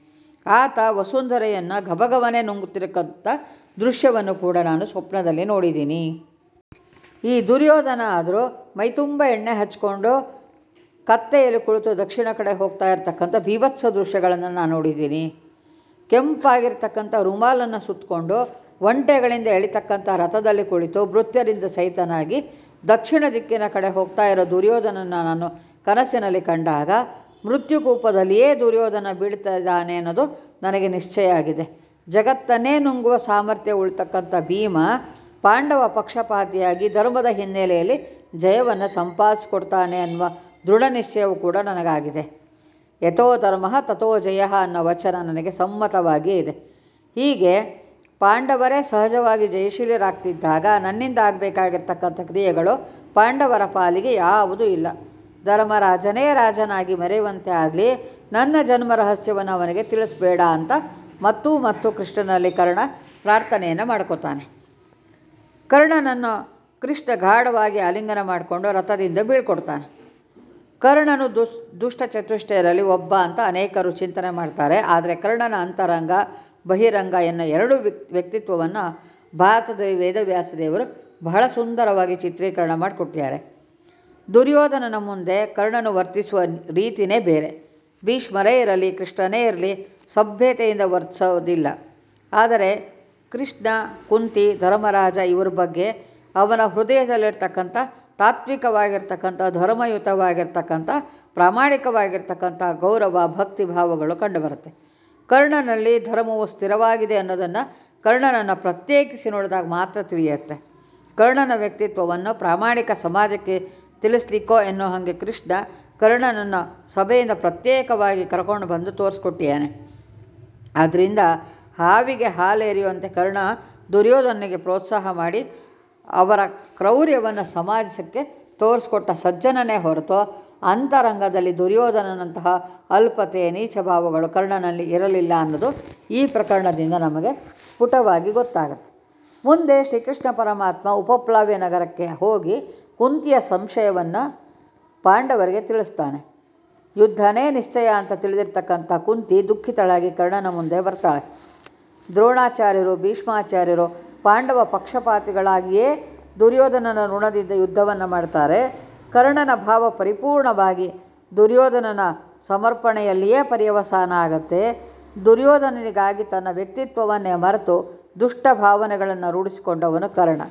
ಆತ ವಸುಂಧರೆಯನ್ನ ಗಬಗಬನೆ ನುಂಗುತ್ತಿರಕ್ಕಂಥ ದೃಶ್ಯವನ್ನು ಕೂಡ ನಾನು ಸ್ವಪ್ನದಲ್ಲಿ ನೋಡಿದ್ದೀನಿ. ಈ ದುರ್ಯೋಧನ ಆದರೂ ಮೈತುಂಬ ಎಣ್ಣೆ ಹಚ್ಕೊಂಡು ಕತ್ತೆಯಲ್ಲಿ ಕುಳಿತು ದಕ್ಷಿಣ ಕಡೆ ಹೋಗ್ತಾ ಇರ್ತಕ್ಕಂಥ ಬೀಭತ್ಸ ದೃಶ್ಯಗಳನ್ನು ನಾನು ನೋಡಿದ್ದೀನಿ. ಕೆಂಪಾಗಿರ್ತಕ್ಕಂಥ ರುಮಾಲನ್ನು ಸುತ್ತಕೊಂಡು ಒಂಟೆಗಳಿಂದ ಎಳಿತಕ್ಕಂಥ ರಥದಲ್ಲಿ ಕುಳಿತು ಭೃತ್ಯರಿಂದ ಸಹಿತನಾಗಿ ದಕ್ಷಿಣ ದಿಕ್ಕಿನ ಕಡೆ ಹೋಗ್ತಾ ಇರೋ ದುರ್ಯೋಧನನ ನಾನು ಕನಸಿನಲ್ಲಿ ಕಂಡಾಗ ಮೃತ್ಯುಕೂಪದಲ್ಲಿಯೇ ದುರ್ಯೋಧನ ಬೀಳ್ತಿದ್ದಾನೆ ಅನ್ನೋದು ನನಗೆ ನಿಶ್ಚಯ ಆಗಿದೆ. ಜಗತ್ತನ್ನೇ ನುಂಗುವ ಸಾಮರ್ಥ್ಯ ಉಳ್ತಕ್ಕಂಥ ಭೀಮ ಪಾಂಡವ ಪಕ್ಷಪಾತಿಯಾಗಿ ಧರ್ಮದ ಹಿನ್ನೆಲೆಯಲ್ಲಿ ಜಯವನ್ನು ಸಂಪಾದಿಸಿಕೊಡ್ತಾನೆ ಅನ್ನುವ ದೃಢ ನಿಶ್ಚಯವೂ ಕೂಡ ನನಗಾಗಿದೆ. ಯಥೋ ಧರ್ಮ ತಥೋ ಜಯ ಅನ್ನೋ ವಚನ ನನಗೆ ಸಮ್ಮತವಾಗಿಯೇ ಇದೆ. ಹೀಗೆ ಪಾಂಡವರೇ ಸಹಜವಾಗಿ ಜಯಶೀಲರಾಗ್ತಿದ್ದಾಗ ನನ್ನಿಂದ ಆಗಬೇಕಾಗಿರ್ತಕ್ಕಂಥ ಕ್ರಿಯೆಗಳು ಪಾಂಡವರ ಪಾಲಿಗೆ ಯಾವುದೂ ಇಲ್ಲ. ಧರ್ಮರಾಜನೇ ರಾಜನಾಗಿ ಮೆರೆಯುವಂತೆ ಆಗಲಿ, ನನ್ನ ಜನ್ಮ ರಹಸ್ಯವನ್ನು ಅವನಿಗೆ ತಿಳಿಸ್ಬೇಡ ಅಂತ ಮತ್ತು ಮತ್ತು ಕೃಷ್ಣನಲ್ಲಿ ಕರ್ಣ ಪ್ರಾರ್ಥನೆಯನ್ನು ಮಾಡ್ಕೋತಾನೆ. ಕರ್ಣನನ್ನು ಕೃಷ್ಣ ಗಾಢವಾಗಿ ಆಲಿಂಗನ ಮಾಡಿಕೊಂಡು ರಥದಿಂದ ಬೀಳ್ಕೊಡ್ತಾನೆ. ಕರ್ಣನು ದುಸ್, ದುಷ್ಟ ಚತುಷ್ಟಯರಲ್ಲಿ ಒಬ್ಬ ಅಂತ ಅನೇಕರು ಚಿಂತನೆ ಮಾಡ್ತಾರೆ. ಆದರೆ ಕರ್ಣನ ಅಂತರಂಗ, ಬಹಿರಂಗ ಎನ್ನೋ ಎರಡು ವ್ಯಕ್ತಿತ್ವವನ್ನು ಭಾರತದ ವೇದವ್ಯಾಸದೇವರು ಬಹಳ ಸುಂದರವಾಗಿ ಚಿತ್ರೀಕರಣ ಮಾಡಿಕೊಟ್ಟಿದ್ದಾರೆ. ದುರ್ಯೋಧನನ ಮುಂದೆ ಕರ್ಣನು ವರ್ತಿಸುವ ರೀತಿನೇ ಬೇರೆ. ಭೀಷ್ಮರೇ ಇರಲಿ, ಕೃಷ್ಣನೇ ಇರಲಿ, ಸಭ್ಯತೆಯಿಂದ ವರ್ತಿಸೋದಿಲ್ಲ. ಆದರೆ ಕೃಷ್ಣ, ಕುಂತಿ, ಧರ್ಮರಾಜ ಇವರ ಬಗ್ಗೆ ಅವನ ಹೃದಯದಲ್ಲಿರ್ತಕ್ಕಂಥ, ತಾತ್ವಿಕವಾಗಿರ್ತಕ್ಕಂಥ, ಧರ್ಮಯುತವಾಗಿರ್ತಕ್ಕಂಥ, ಪ್ರಾಮಾಣಿಕವಾಗಿರ್ತಕ್ಕಂಥ ಗೌರವ, ಭಕ್ತಿ ಭಾವಗಳು ಕಂಡುಬರುತ್ತೆ. ಕರ್ಣನಲ್ಲಿ ಧರ್ಮವು ಸ್ಥಿರವಾಗಿದೆ ಅನ್ನೋದನ್ನು ಕರ್ಣನನ್ನು ಪ್ರತ್ಯೇಕಿಸಿ ನೋಡಿದಾಗ ಮಾತ್ರ ತಿಳಿಯುತ್ತೆ. ಕರ್ಣನ ವ್ಯಕ್ತಿತ್ವವನ್ನು ಪ್ರಾಮಾಣಿಕ ಸಮಾಜಕ್ಕೆ ತಿಳಿಸ್ಲಿಕ್ಕೋ ಎನ್ನೋ ಹಾಗೆ ಕೃಷ್ಣ ಕರ್ಣನನ್ನು ಸಭೆಯಿಂದ ಪ್ರತ್ಯೇಕವಾಗಿ ಕರ್ಕೊಂಡು ಬಂದು ತೋರಿಸ್ಕೊಟ್ಟಿದ್ದಾನೆ ಆದ್ದರಿಂದ ಹಾವಿಗೆ ಹಾಲೇರಿಯುವಂತೆ ಕರ್ಣ ದುರ್ಯೋಧನಿಗೆ ಪ್ರೋತ್ಸಾಹ ಮಾಡಿ ಅವರ ಕ್ರೌರ್ಯವನ್ನು ಸಮಾಜಕ್ಕೆ ತೋರಿಸ್ಕೊಟ್ಟ ಸಜ್ಜನನೇ ಹೊರತು ಅಂತರಂಗದಲ್ಲಿ ದುರ್ಯೋಧನನಂತಹ ಅಲ್ಪತೆ ನೀಚ ಭಾವಗಳು ಕರ್ಣನಲ್ಲಿ ಇರಲಿಲ್ಲ ಅನ್ನೋದು ಈ ಪ್ರಕರಣದಿಂದ ನಮಗೆ ಸ್ಫುಟವಾಗಿ ಗೊತ್ತಾಗುತ್ತೆ. ಮುಂದೆ ಶ್ರೀಕೃಷ್ಣ ಪರಮಾತ್ಮ ಉಪಪ್ಲಾವ್ಯ ನಗರಕ್ಕೆ ಹೋಗಿ ಕುಂತಿಯ ಸಂಶಯವನ್ನು ಪಾಂಡವರಿಗೆ ತಿಳಿಸ್ತಾನೆ. ಯುದ್ಧನೇ ನಿಶ್ಚಯ ಅಂತ ತಿಳಿದಿರ್ತಕ್ಕಂಥ ಕುಂತಿ ದುಃಖಿತಳಾಗಿ ಕರ್ಣನ ಮುಂದೆ ಬರ್ತಾಳೆ. ದ್ರೋಣಾಚಾರ್ಯರು, ಭೀಷ್ಮಾಚಾರ್ಯರು, ಪಾಂಡವ ಪಕ್ಷಪಾತಿಗಳಾಗಿಯೇ ದುರ್ಯೋಧನನ ಋಣದಿಂದ ಯುದ್ಧವನ್ನು ಮಾಡ್ತಾರೆ. ಕರ್ಣನ ಭಾವ ಪರಿಪೂರ್ಣವಾಗಿ ದುರ್ಯೋಧನನ ಸಮರ್ಪಣೆಯಲ್ಲಿಯೇ ಪರ್ಯವಸಾನ ಆಗತ್ತೆ. ದುರ್ಯೋಧನನಿಗಾಗಿ ತನ್ನ ವ್ಯಕ್ತಿತ್ವವನ್ನೇ ಮರೆತು ದುಷ್ಟ ಭಾವನೆಗಳನ್ನು ರೂಢಿಸಿಕೊಂಡವನು ಕರ್ಣ.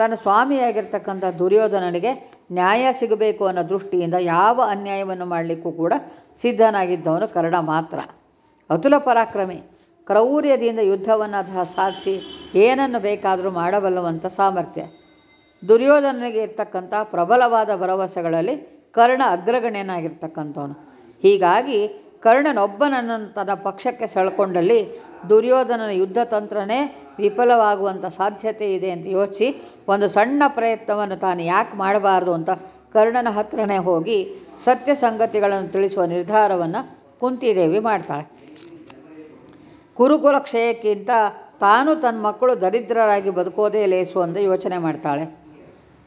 ತನ್ನ ಸ್ವಾಮಿಯಾಗಿರ್ತಕ್ಕಂಥ ದುರ್ಯೋಧನನಿಗೆ ನ್ಯಾಯ ಸಿಗಬೇಕು ಅನ್ನೋ ದೃಷ್ಟಿಯಿಂದ ಯಾವ ಅನ್ಯಾಯವನ್ನು ಮಾಡಲಿಕ್ಕೂ ಕೂಡ ಸಿದ್ಧನಾಗಿದ್ದವನು ಕರ್ಣ ಮಾತ್ರ. ಅತುಲ ಪರಾಕ್ರಮಿ, ಕ್ರೌರ್ಯದಿಂದ ಯುದ್ಧವನ್ನು ಸಾಧಿಸಿ ಏನನ್ನು ಬೇಕಾದರೂ ಮಾಡಬಲ್ಲುವಂಥ ಸಾಮರ್ಥ್ಯ. ದುರ್ಯೋಧನನಿಗೆ ಇರ್ತಕ್ಕಂಥ ಪ್ರಬಲವಾದ ಭರವಸೆಗಳಲ್ಲಿ ಕರ್ಣ ಅಗ್ರಗಣ್ಯನಾಗಿರ್ತಕ್ಕಂಥವನು. ಹೀಗಾಗಿ ಕರ್ಣನೊಬ್ಬನನ್ನು ತನ್ನ ಪಕ್ಷಕ್ಕೆ ಸೆಳ್ಕೊಂಡಲ್ಲಿ ದುರ್ಯೋಧನನ ಯುದ್ಧ ತಂತ್ರನೇ ವಿಫಲವಾಗುವಂಥ ಸಾಧ್ಯತೆ ಇದೆ ಅಂತ ಯೋಚಿಸಿ ಒಂದು ಸಣ್ಣ ಪ್ರಯತ್ನವನ್ನು ತಾನು ಯಾಕೆ ಮಾಡಬಾರ್ದು ಅಂತ ಕರ್ಣನ ಹತ್ರನೇ ಹೋಗಿ ಸತ್ಯ ಸಂಗತಿಗಳನ್ನು ತಿಳಿಸುವ ನಿರ್ಧಾರವನ್ನು ಕುಂತಿದೇವಿ ಮಾಡ್ತಾಳೆ. ಕುರುಕುಲ ಕ್ಷಯಕ್ಕಿಂತ ತಾನು ತನ್ನ ಮಕ್ಕಳು ದರಿದ್ರರಾಗಿ ಬದುಕೋದೇ ಲೇಸು ಅಂತ ಯೋಚನೆ ಮಾಡ್ತಾಳೆ.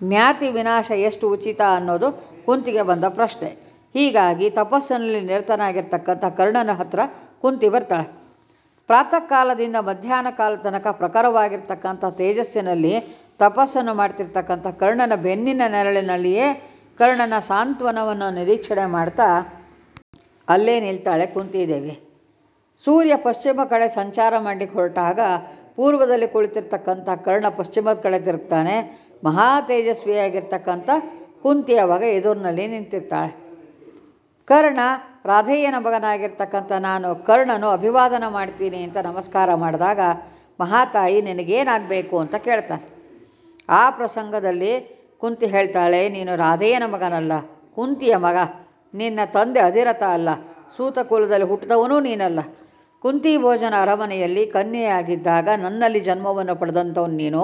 ಜ್ಞಾತಿ ವಿನಾಶ ಎಷ್ಟು ಉಚಿತ ಅನ್ನೋದು ಕುಂತಿಗೆ ಬಂದ ಪ್ರಶ್ನೆ. ಹೀಗಾಗಿ ತಪಸ್ಸಿನಲ್ಲಿ ನಿರತನಾಗಿರ್ತಕ್ಕಂಥ ಕರ್ಣನ ಹತ್ರ ಕುಂತಿ ಬರ್ತಾಳೆ. ಪ್ರಾತಃ ಕಾಲದಿಂದ ಮಧ್ಯಾಹ್ನ ಕಾಲ ತನಕ ಪ್ರಖರವಾಗಿರ್ತಕ್ಕಂಥ ತೇಜಸ್ಸಿನಲ್ಲಿ ತಪಸ್ಸನ್ನು ಮಾಡ್ತಿರ್ತಕ್ಕಂಥ ಕರ್ಣನ ಬೆನ್ನಿನ ನೆರಳಿನಲ್ಲಿಯೇ ಕರ್ಣನ ಸಾಂತ್ವನವನ್ನು ನಿರೀಕ್ಷಣೆ ಮಾಡ್ತಾ ಅಲ್ಲೇ ನಿಲ್ತಾಳೆ ಕುಂತಿದೇವಿ. ಸೂರ್ಯ ಪಶ್ಚಿಮ ಕಡೆ ಸಂಚಾರ ಮಾಡಲಿಕ್ಕೆ ಹೊರಟಾಗ ಪೂರ್ವದಲ್ಲಿ ಕುಳಿತಿರ್ತಕ್ಕಂಥ ಕರ್ಣ ಪಶ್ಚಿಮದ ಕಡೆ ತಿರುಗ್ತಾನೆ. ಮಹಾ ತೇಜಸ್ವಿಯಾಗಿರ್ತಕ್ಕಂಥ ಕುಂತಿ ಆವಾಗ ಎದುರಿನಲ್ಲಿ ನಿಂತಿರ್ತಾಳೆ. ಕರ್ಣ ರಾಧೇಯನ ಮಗನಾಗಿರ್ತಕ್ಕಂಥ ನಾನು ಕರ್ಣನು ಅಭಿವಾದನ ಮಾಡ್ತೀನಿ ಅಂತ ನಮಸ್ಕಾರ ಮಾಡಿದಾಗ ಮಹಾತಾಯಿ ನಿನಗೇನಾಗಬೇಕು ಅಂತ ಕೇಳ್ತಾನೆ. ಆ ಪ್ರಸಂಗದಲ್ಲಿ ಕುಂತಿ ಹೇಳ್ತಾಳೆ, ನೀನು ರಾಧೇಯನ ಮಗನಲ್ಲ, ಕುಂತಿಯ ಮಗ, ನಿನ್ನ ತಂದೆ ಅಧಿರಥ ಅಲ್ಲ, ಸೂತ ಕುಲದಲ್ಲಿ ಹುಟ್ಟಿದವನೂ ನೀನಲ್ಲ. ಕುಂತಿ ಭೋಜನ ಅರಮನೆಯಲ್ಲಿ ಕನ್ಯೆಯಾಗಿದ್ದಾಗ ನನ್ನಲ್ಲಿ ಜನ್ಮವನ್ನು ಪಡೆದಂಥವ್ನು ನೀನು,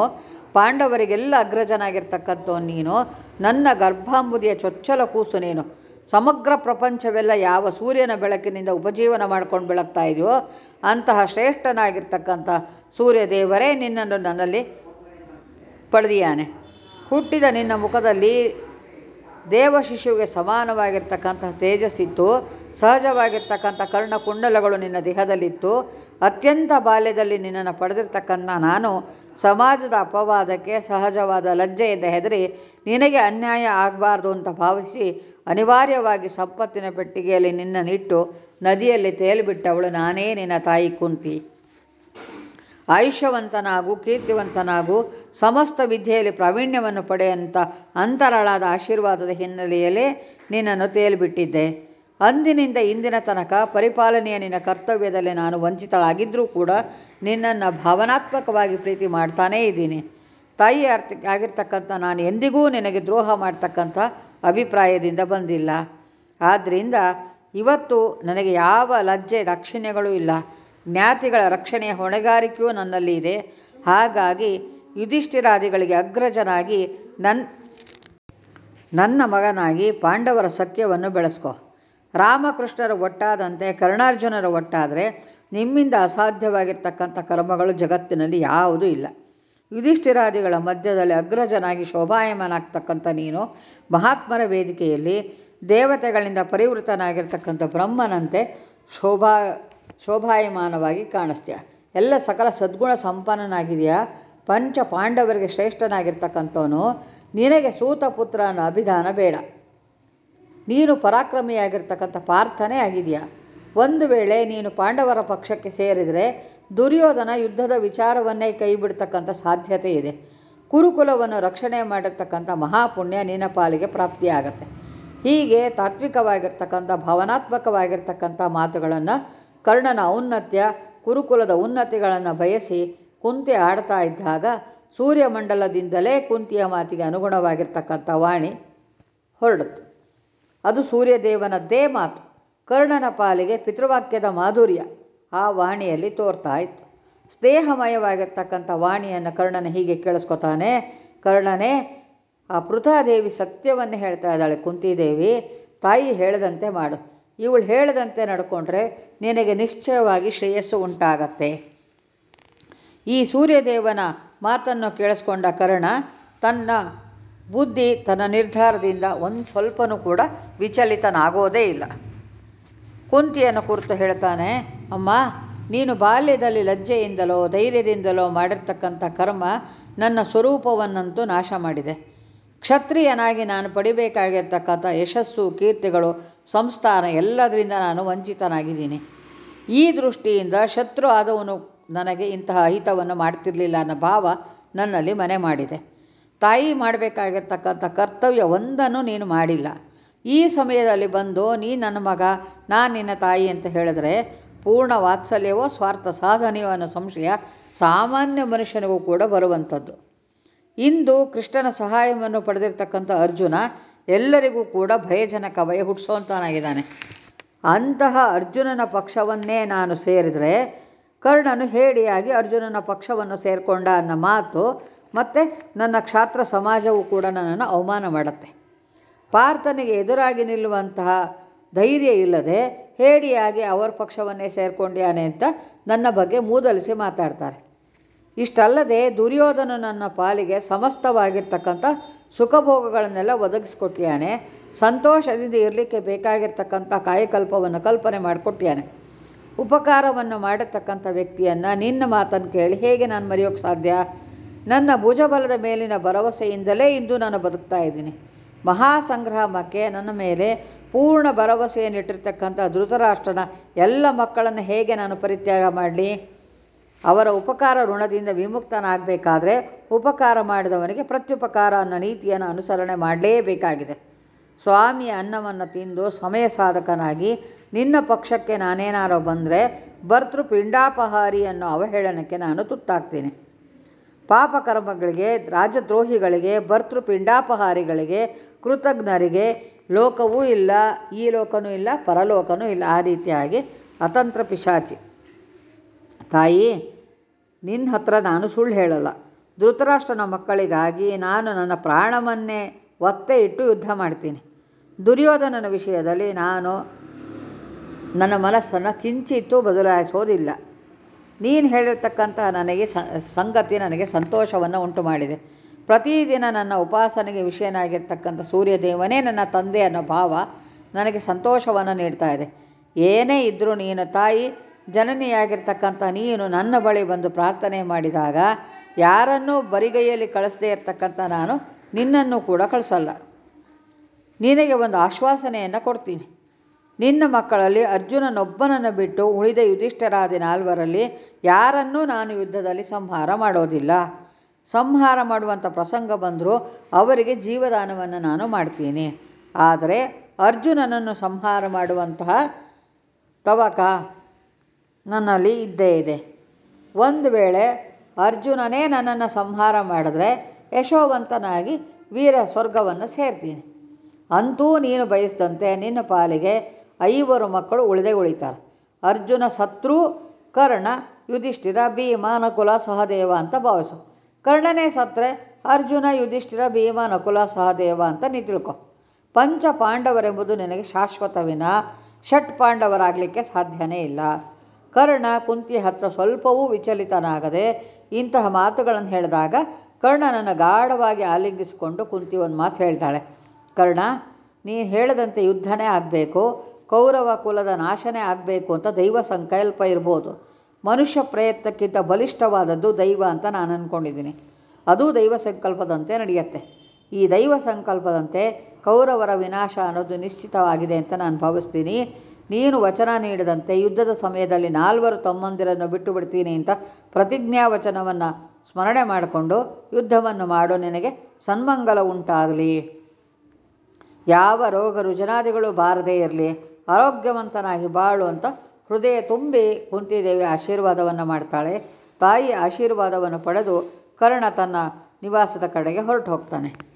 ಪಾಂಡವರಿಗೆಲ್ಲ ಅಗ್ರಜನಾಗಿರ್ತಕ್ಕಂಥವ್ನು ನೀನು, ನನ್ನ ಗರ್ಭಾಂಬುದಿಯ ಚೊಚ್ಚಲ ಕೂಸು ನೀನು. ಸಮಗ್ರ ಪ್ರಪಂಚವೆಲ್ಲ ಯಾವ ಸೂರ್ಯನ ಬೆಳಕಿನಿಂದ ಉಪಜೀವನ ಮಾಡ್ಕೊಂಡು ಬೆಳಗ್ತಾ ಇದೆಯೋ ಅಂತಹ ಶ್ರೇಷ್ಠನಾಗಿರ್ತಕ್ಕಂಥ ಸೂರ್ಯದೇವರೇ ನಿನ್ನನ್ನು ನನ್ನಲ್ಲಿ ಪಡೆದಿಯಾನೆ. ಹುಟ್ಟಿದ ನಿನ್ನ ಮುಖದಲ್ಲಿ ದೇವ ಶಿಶುವಿಗೆ ಸಮಾನವಾಗಿರ್ತಕ್ಕಂಥ ತೇಜಸ್ಸಿತ್ತು. ಸಹಜವಾಗಿರ್ತಕ್ಕಂಥ ಕರ್ಣಕುಂಡಲಗಳು ನಿನ್ನ ದೇಹದಲ್ಲಿತ್ತು. ಅತ್ಯಂತ ಬಾಲ್ಯದಲ್ಲಿ ನಿನ್ನನ್ನು ಪಡೆದಿರ್ತಕ್ಕಂಥ ನಾನು ಸಮಾಜದ ಅಪವಾದಕ್ಕೆ ಸಹಜವಾದ ಲಜ್ಜೆಯಿಂದ ಹೆದರಿ ನಿನಗೆ ಅನ್ಯಾಯ ಆಗಬಾರ್ದು ಅಂತ ಭಾವಿಸಿ ಅನಿವಾರ್ಯವಾಗಿ ಸಂಪತ್ತಿನ ಪೆಟ್ಟಿಗೆಯಲ್ಲಿ ನಿನ್ನನ್ನಿಟ್ಟು ನದಿಯಲ್ಲಿ ತೇಲಿಬಿಟ್ಟವಳು ನಾನೇ ನಿನ್ನ ತಾಯಿ ಕುಂತಿ. ಆಯುಷ್ಯವಂತನಾಗು, ಕೀರ್ತಿವಂತನಾಗು, ಸಮಸ್ತ ವಿದ್ಯೆಯಲ್ಲಿ ಪ್ರಾವೀಣ್ಯವನ್ನು ಪಡೆಯಂಥ ಅಂತರಾಳಾದ ಆಶೀರ್ವಾದದ ಹಿನ್ನೆಲೆಯಲ್ಲೇ ನಿನ್ನನ್ನು ತೇಲಿಬಿಟ್ಟಿದ್ದೆ. ಅಂದಿನಿಂದ ಇಂದಿನ ತನಕ ಪರಿಪಾಲನೆಯ ನಿನ್ನ ಕರ್ತವ್ಯದಲ್ಲಿ ನಾನು ವಂಚಿತಳಾಗಿದ್ದರೂ ಕೂಡ ನಿನ್ನನ್ನು ಭಾವನಾತ್ಮಕವಾಗಿ ಪ್ರೀತಿ ಮಾಡ್ತಾನೇ ಇದ್ದೀನಿ. ತಾಯಿ ಆಗಿರ್ತಕ್ಕಂಥ ನಾನು ಎಂದಿಗೂ ನಿನಗೆ ದ್ರೋಹ ಮಾಡ್ತಕ್ಕಂಥ ಅಭಿಪ್ರಾಯದಿಂದ ಬಂದಿಲ್ಲ. ಆದ್ದರಿಂದ ಇವತ್ತು ನನಗೆ ಯಾವ ಲಜ್ಜೆ ರಕ್ಷಣೆಗಳೂ ಇಲ್ಲ. ಜ್ಞಾತಿಗಳ ರಕ್ಷಣೆಯ ಹೊಣೆಗಾರಿಕೆಯೂ ನನ್ನಲ್ಲಿ ಇದೆ. ಹಾಗಾಗಿ ಯುಧಿಷ್ಠಿರಾದಿಗಳಿಗೆ ಅಗ್ರಜನಾಗಿ ನನ್ನ ನನ್ನ ಮಗನಾಗಿ ಪಾಂಡವರ ಸಖ್ಯವನ್ನು ಬೆಳೆಸ್ಕೊ. ರಾಮಕೃಷ್ಣರ ಒಟ್ಟಾದಂತೆ ಕರ್ಣಾರ್ಜುನರ ಒಟ್ಟಾದರೆ ನಿಮ್ಮಿಂದ ಅಸಾಧ್ಯವಾಗಿರ್ತಕ್ಕಂಥ ಕರ್ಮಗಳು ಜಗತ್ತಿನಲ್ಲಿ ಯಾವುದೂ ಇಲ್ಲ. ಯುಧಿಷ್ಠಿರಾದಿಗಳ ಮಧ್ಯದಲ್ಲಿ ಅಗ್ರಜನಾಗಿ ಶೋಭಾಯಮಾನಾಗ್ತಕ್ಕಂಥ ನೀನು ಮಹಾತ್ಮರ ವೇದಿಕೆಯಲ್ಲಿ ದೇವತೆಗಳಿಂದ ಪರಿವೃತನಾಗಿರ್ತಕ್ಕಂಥ ಬ್ರಹ್ಮನಂತೆ ಶೋಭಾ, ಶೋಭಾಯಮಾನವಾಗಿ ಕಾಣಿಸ್ತೀಯ. ಎಲ್ಲ ಸಕಲ ಸದ್ಗುಣ ಸಂಪನ್ನನಾಗಿದೆಯಾ ಪಂಚ ಪಾಂಡವರಿಗೆ ಶ್ರೇಷ್ಠನಾಗಿರ್ತಕ್ಕಂಥವನು. ನಿನಗೆ ಸೂತಪುತ್ರ ಅನ್ನೋ ಅಭಿಧಾನ ಬೇಡ. ನೀನು ಪರಾಕ್ರಮಿಯಾಗಿರ್ತಕ್ಕಂಥ ಪಾರ್ಥನೇ ಆಗಿದೆಯಾ ಒಂದು ವೇಳೆ ನೀನು ಪಾಂಡವರ ಪಕ್ಷಕ್ಕೆ ಸೇರಿದರೆ ದುರ್ಯೋಧನ ಯುದ್ಧದ ವಿಚಾರವನ್ನೇ ಕೈಬಿಡ್ತಕ್ಕಂಥ ಸಾಧ್ಯತೆ ಇದೆ. ಕುರುಕುಲವನ್ನು ರಕ್ಷಣೆ ಮಾಡಿರ್ತಕ್ಕಂಥ ಮಹಾಪುಣ್ಯ ನಿನ್ನ ಪಾಲಿಗೆ ಪ್ರಾಪ್ತಿಯಾಗತ್ತೆ. ಹೀಗೆ ತಾತ್ವಿಕವಾಗಿರ್ತಕ್ಕಂಥ, ಭಾವನಾತ್ಮಕವಾಗಿರ್ತಕ್ಕಂಥ ಮಾತುಗಳನ್ನು ಕರ್ಣನ ಔನ್ನತ್ಯ, ಕುರುಕುಲದ ಉನ್ನತಿಗಳನ್ನು ಬಯಸಿ ಕುಂತಿ ಆಡ್ತಾ ಇದ್ದಾಗ ಸೂರ್ಯಮಂಡಲದಿಂದಲೇ ಕುಂತಿಯ ಮಾತಿಗೆ ಅನುಗುಣವಾಗಿರ್ತಕ್ಕಂಥ ವಾಣಿ ಹೊರಡಿತು ಅದು ಸೂರ್ಯದೇವನದ್ದೇ ಮಾತು. ಕರ್ಣನ ಪಾಲಿಗೆ ಪಿತೃವಾಕ್ಯದ ಮಾಧುರ್ಯ. ಆ ವಾಣಿಯಲ್ಲಿ ತೋರ್ತಾ ಇತ್ತು. ಸ್ನೇಹಮಯವಾಗಿರ್ತಕ್ಕಂಥ ವಾಣಿಯನ್ನು ಕರ್ಣನ ಹೀಗೆ ಕೇಳಿಸ್ಕೊತಾನೆ, ಕರ್ಣನೇ, ಆ ಪೃಥಾದೇವಿ ಸತ್ಯವನ್ನು ಹೇಳ್ತಾ ಇದ್ದಾಳೆ, ಕುಂತಿದೇವಿ, ತಾಯಿ ಹೇಳಿದಂತೆ ಮಾಡು. ಇವಳು ಹೇಳಿದಂತೆ ನಡ್ಕೊಂಡ್ರೆ ನಿನಗೆ ನಿಶ್ಚಯವಾಗಿ ಶ್ರೇಯಸ್ಸು ಉಂಟಾಗತ್ತೆ. ಈ ಸೂರ್ಯದೇವನ ಮಾತನ್ನು ಕೇಳಿಸ್ಕೊಂಡ ಕರ್ಣ ತನ್ನ ಬುದ್ಧಿ ತನ್ನ ನಿರ್ಧಾರದಿಂದ ಒಂದು ಸ್ವಲ್ಪನೂ ಕೂಡ ವಿಚಲಿತನಾಗೋದೇ ಇಲ್ಲ. ಕುಂತಿಯನ್ನು ಕುರಿತು ಹೇಳ್ತಾನೆ, ಅಮ್ಮ, ನೀನು ಬಾಲ್ಯದಲ್ಲಿ ಲಜ್ಜೆಯಿಂದಲೋ ಧೈರ್ಯದಿಂದಲೋ ಮಾಡಿರ್ತಕ್ಕಂಥ ಕರ್ಮ ನನ್ನ ಸ್ವರೂಪವನ್ನಂತೂ ನಾಶ ಮಾಡಿದೆ. ಕ್ಷತ್ರಿಯನಾಗಿ ನಾನು ಪಡಿಬೇಕಾಗಿರ್ತಕ್ಕಂಥ ಯಶಸ್ಸು, ಕೀರ್ತಿಗಳು, ಸಂಸ್ಥಾನ ಎಲ್ಲದರಿಂದ ನಾನು ವಂಚಿತನಾಗಿದ್ದೀನಿ. ಈ ದೃಷ್ಟಿಯಿಂದ ಶತ್ರು ಆದವನು ನನಗೆ ಇಂತಹ ಅಹಿತವನ್ನು ಮಾಡ್ತಿರಲಿಲ್ಲ ಅನ್ನೋ ಭಾವ ನನ್ನಲ್ಲಿ ಮನೆ ಮಾಡಿದೆ. ತಾಯಿ ಮಾಡಬೇಕಾಗಿರ್ತಕ್ಕಂಥ ಕರ್ತವ್ಯ ಒಂದನ್ನು ನೀನು ಮಾಡಿಲ್ಲ. ಈ ಸಮಯದಲ್ಲಿ ಬಂದು, ನೀ ನನ್ನ ಮಗ, ನಾನು ನಿನ್ನ ತಾಯಿ ಅಂತ ಹೇಳಿದ್ರೆ, ಪೂರ್ಣ ವಾತ್ಸಲ್ಯವೋ, ಸ್ವಾರ್ಥ ಸಾಧನೆಯೋ ಅನ್ನೋ ಸಂಶಯ ಸಾಮಾನ್ಯ ಮನುಷ್ಯನಿಗೂ ಕೂಡ ಬರುವಂಥದ್ದು. ಇಂದು ಕೃಷ್ಣನ ಸಹಾಯವನ್ನು ಪಡೆದಿರ್ತಕ್ಕಂಥ ಅರ್ಜುನ ಎಲ್ಲರಿಗೂ ಕೂಡ ಭಯಜನಕ ಭಯ ಹುಟ್ಟಿಸುವಂತನಾಗಿದ್ದಾನೆ ಅಂತಹ ಅರ್ಜುನನ ಪಕ್ಷವನ್ನೇ ನಾನು ಸೇರಿದರೆ, ಕರ್ಣನು ಹೇಡಿಯಾಗಿ ಅರ್ಜುನನ ಪಕ್ಷವನ್ನು ಸೇರಿಕೊಂಡ ಅನ್ನೋ ಮಾತು ಮತ್ತು ನನ್ನ ಕ್ಷಾತ್ರ ಸಮಾಜವು ಕೂಡ ನನ್ನನ್ನು ಅವಮಾನ ಮಾಡುತ್ತೆ. ಪಾರ್ಥನಿಗೆ ಎದುರಾಗಿ ನಿಲ್ಲುವಂತಹ ಧೈರ್ಯ ಇಲ್ಲದೆ ಹೇಡಿಯಾಗಿ ಅವರ ಪಕ್ಷವನ್ನೇ ಸೇರಿಕೊಂಡ್ಯಾನೆ ಅಂತ ನನ್ನ ಬಗ್ಗೆ ಮೂದಲಿಸಿ ಮಾತಾಡ್ತಾರೆ. ಇಷ್ಟಲ್ಲದೆ ದುರ್ಯೋಧನ ನನ್ನ ಪಾಲಿಗೆ ಸಮಸ್ತವಾಗಿರ್ತಕ್ಕಂಥ ಸುಖಭೋಗಗಳನ್ನೆಲ್ಲ ಒದಗಿಸ್ಕೊಟ್ಟಿಯಾನೆ ಸಂತೋಷದಿಂದ ಇರಲಿಕ್ಕೆ ಬೇಕಾಗಿರ್ತಕ್ಕಂಥ ಕಾಯಕಲ್ಪವನ್ನು ಕಲ್ಪನೆ ಮಾಡಿಕೊಟ್ಟಿಯಾನೆ ಉಪಕಾರವನ್ನು ಮಾಡಿರ್ತಕ್ಕಂಥ ವ್ಯಕ್ತಿಯನ್ನು ನಿನ್ನ ಮಾತನ್ನು ಕೇಳಿ ಹೇಗೆ ನಾನು ಮರೆಯೋಕ್ಕೆ ಸಾಧ್ಯ? ನನ್ನ ಭುಜಬಲದ ಮೇಲಿನ ಭರವಸೆಯಿಂದಲೇ ಇಂದು ನಾನು ಬದುಕ್ತಾ ಇದ್ದೀನಿ. ಮಹಾಸಂಗ್ರಾಮಕ್ಕೆ ನನ್ನ ಮೇಲೆ ಪೂರ್ಣ ಭರವಸೆಯನ್ನಿಟ್ಟಿರ್ತಕ್ಕಂಥ ಧೃತರಾಷ್ಟ್ರನ ಎಲ್ಲ ಮಕ್ಕಳನ್ನು ಹೇಗೆ ನಾನು ಪರಿತ್ಯಾಗ ಮಾಡಲಿ, ಅವರ ಉಪಕಾರ ಋಣದಿಂದ ವಿಮುಕ್ತನಾಗಬೇಕಾದ್ರೆ ಉಪಕಾರ ಮಾಡಿದವನಿಗೆ ಪ್ರತ್ಯುಪಕಾರ ಅನ್ನೋ ನೀತಿಯನ್ನು ಅನುಸರಣೆ ಮಾಡಲೇಬೇಕಾಗಿದೆ. ಸ್ವಾಮಿಯ ಅನ್ನವನ್ನು ತಿಂದು ಸಮಯ ಸಾಧಕನಾಗಿ ನಿನ್ನ ಪಕ್ಷಕ್ಕೆ ನಾನೇನಾರೋ ಬಂದರೆ ಭರ್ತೃ ಪಿಂಡಾಪಹಾರಿ ಅನ್ನೋ ಅವಹೇಳನಕ್ಕೆ ನಾನು ತುತ್ತಾಗ್ತೀನಿ. ಪಾಪಕರ್ಮಗಳಿಗೆ ರಾಜದ್ರೋಹಿಗಳಿಗೆ, ಭರ್ತೃ ಪಿಂಡಾಪಹಾರಿಗಳಿಗೆ ಕೃತಜ್ಞರಿಗೆ ಲೋಕವೂ ಇಲ್ಲ, ಈ ಲೋಕನೂ ಇಲ್ಲ, ಪರಲೋಕನೂ ಇಲ್ಲ. ಆ ರೀತಿಯಾಗಿ ಅತಂತ್ರ ಪಿಶಾಚಿ. ತಾಯಿ ನಿನ್ನ ಹತ್ರ ನಾನು ಸುಳ್ಳು ಹೇಳಲ್ಲ. ಧೃತರಾಷ್ಟ್ರನ ಮಕ್ಕಳಿಗಾಗಿ ನಾನು ನನ್ನ ಪ್ರಾಣವನ್ನೇ ಒತ್ತೆ ಇಟ್ಟು ಯುದ್ಧ ಮಾಡ್ತೀನಿ. ದುರ್ಯೋಧನನ ವಿಷಯದಲ್ಲಿ ನಾನು ನನ್ನ ಮನಸ್ಸನ್ನು ಕಿಂಚಿತ್ತೂ ಬದಲಾಯಿಸೋದಿಲ್ಲ. ನೀನು ಹೇಳಿರ್ತಕ್ಕಂಥ ನನಗೆ ಸಂಗತಿ ನನಗೆ ಸಂತೋಷವನ್ನು ಉಂಟು ಮಾಡಿದೆ ಪ್ರತಿದಿನ ನನ್ನ ಉಪಾಸನೆಗೆ ವಿಷಯನಾಗಿರ್ತಕ್ಕಂಥ ಸೂರ್ಯದೇವನೇ ನನ್ನ ತಂದೆ ಅನ್ನೋ ಭಾವ ನನಗೆ ಸಂತೋಷವನ್ನು ನೀಡ್ತಾ ಇದೆ. ಏನೇ ಇದ್ದರೂ ನೀನು ತಾಯಿ, ಜನನಿಯಾಗಿರ್ತಕ್ಕಂಥ ನೀನು ನನ್ನ ಬಳಿ ಬಂದು ಪ್ರಾರ್ಥನೆ ಮಾಡಿದಾಗ ಯಾರನ್ನೂ ಬರಿಗೈಯಲ್ಲಿ ಕಳಿಸದೇ ಇರತಕ್ಕಂಥ ನಾನು ನಿನ್ನನ್ನು ಕೂಡ ಕಳಿಸಲ್ಲ. ನಿನಗೆ ಒಂದು ಆಶ್ವಾಸನೆಯನ್ನು ಕೊಡ್ತೀನಿ. ನಿನ್ನ ಮಕ್ಕಳಲ್ಲಿ ಅರ್ಜುನನೊಬ್ಬನನ್ನು ಬಿಟ್ಟು ಉಳಿದ ಯುಧಿಷ್ಠರಾದಿ ನಾಲ್ವರಲ್ಲಿ ಯಾರನ್ನೂ ನಾನು ಯುದ್ಧದಲ್ಲಿ ಸಂಹಾರ ಮಾಡೋದಿಲ್ಲ. ಸಂಹಾರ ಮಾಡುವಂಥ ಪ್ರಸಂಗ ಬಂದರೂ, ಅವರಿಗೆ ಜೀವದಾನವನ್ನು ನಾನು ಮಾಡ್ತೀನಿ. ಆದರೆ ಅರ್ಜುನನನ್ನು ಸಂಹಾರ ಮಾಡುವಂತಹ ತವಕ ನನ್ನಲ್ಲಿ ಇದ್ದೇ ಇದೆ. ಒಂದು ವೇಳೆ ಅರ್ಜುನನೇ ನನ್ನನ್ನು ಸಂಹಾರ ಮಾಡಿದ್ರೆ ಯಶೋವಂತನಾಗಿ ವೀರ ಸ್ವರ್ಗವನ್ನು ಸೇರ್ತೀನಿ. ಅಂತೂ ನೀನು ಬಯಸಿದಂತೆ ನಿನ್ನ ಪಾಲಿಗೆ ಐವರು ಮಕ್ಕಳು ಉಳಿದೇ ಉಳಿತಾರೆ. ಅರ್ಜುನ ಶತ್ರು, ಕರ್ಣ, ಯುಧಿಷ್ಠಿರ, ಭೀಮ, ನಕುಲ, ಸಹದೇವ ಅಂತ ಭಾವಿಸು. ಕರ್ಣನೇ ಸತ್ತರೆ ಅರ್ಜುನ, ಯುಧಿಷ್ಠಿರ, ಭೀಮ, ನಕುಲ ಸಹದೇವ ಅಂತ ನೀ ತಿಳ್ಕೊ. ಪಂಚ ಪಾಂಡವರೆಂಬುದು ನಿನಗೆ ಶಾಶ್ವತವಿನ, ಷಟ್ ಪಾಂಡವರಾಗಲಿಕ್ಕೆ ಸಾಧ್ಯನೇ ಇಲ್ಲ. ಕರ್ಣ ಕುಂತಿ ಹತ್ರ ಸ್ವಲ್ಪವೂ ವಿಚಲಿತನಾಗದೆ ಇಂತಹ ಮಾತುಗಳನ್ನು ಹೇಳಿದಾಗ ಕರ್ಣನನ್ನು ಗಾಢವಾಗಿ ಆಲಿಂಗಿಸಿಕೊಂಡು ಕುಂತಿ ಒಂದು ಮಾತು ಹೇಳ್ತಾಳೆ. ಕರ್ಣ, ನೀನು ಹೇಳದಂತೆ ಯುದ್ಧನೇ ಆಗಬೇಕು, ಕೌರವ ಕುಲದ ನಾಶನೇ ಆಗಬೇಕು ಅಂತ ದೈವ ಸಂಕಲ್ಪ ಇರ್ಬೋದು. ಮನುಷ್ಯ ಪ್ರಯತ್ನಕ್ಕಿಂತ ಬಲಿಷ್ಠವಾದದ್ದು ದೈವ ಅಂತ ನಾನು ಅಂದ್ಕೊಂಡಿದ್ದೀನಿ ಅದು ದೈವ ಸಂಕಲ್ಪದಂತೆ ನಡೆಯುತ್ತೆ. ಈ ದೈವ ಸಂಕಲ್ಪದಂತೆ ಕೌರವರ ವಿನಾಶ ಅನ್ನೋದು ನಿಶ್ಚಿತವಾಗಿದೆ ಅಂತ ನಾನು ಭಾವಿಸ್ತೀನಿ. ನೀನು ವಚನ ನೀಡದಂತೆ ಯುದ್ಧದ ಸಮಯದಲ್ಲಿ ನಾಲ್ವರು ತಮ್ಮಂದಿರನ್ನು ಬಿಟ್ಟು ಬಿಡ್ತೀನಿ ಅಂತ ಪ್ರತಿಜ್ಞಾ ವಚನವನ್ನು ಸ್ಮರಣೆ ಮಾಡಿಕೊಂಡು ಯುದ್ಧವನ್ನು ಮಾಡು, ನಿನಗೆ ಸನ್ಮಂಗಲ ಉಂಟಾಗಲಿ. ಯಾವ ರೋಗ ರುಜನಾದಿಗಳು ಬಾರದೇ ಇರಲಿ, ಆರೋಗ್ಯವಂತನಾಗಿ ಬಾಳು ಅಂತ ಹೃದಯ ತುಂಬಿ ಕುಂತಿದೇವಿ ಆಶೀರ್ವಾದವನ್ನು ಮಾಡ್ತಾಳೆ. ತಾಯಿ ಆಶೀರ್ವಾದವನ್ನು ಪಡೆದು ಕರ್ಣ ತನ್ನ ನಿವಾಸದ ಕಡೆಗೆ ಹೊರಟು ಹೋಗ್ತಾನೆ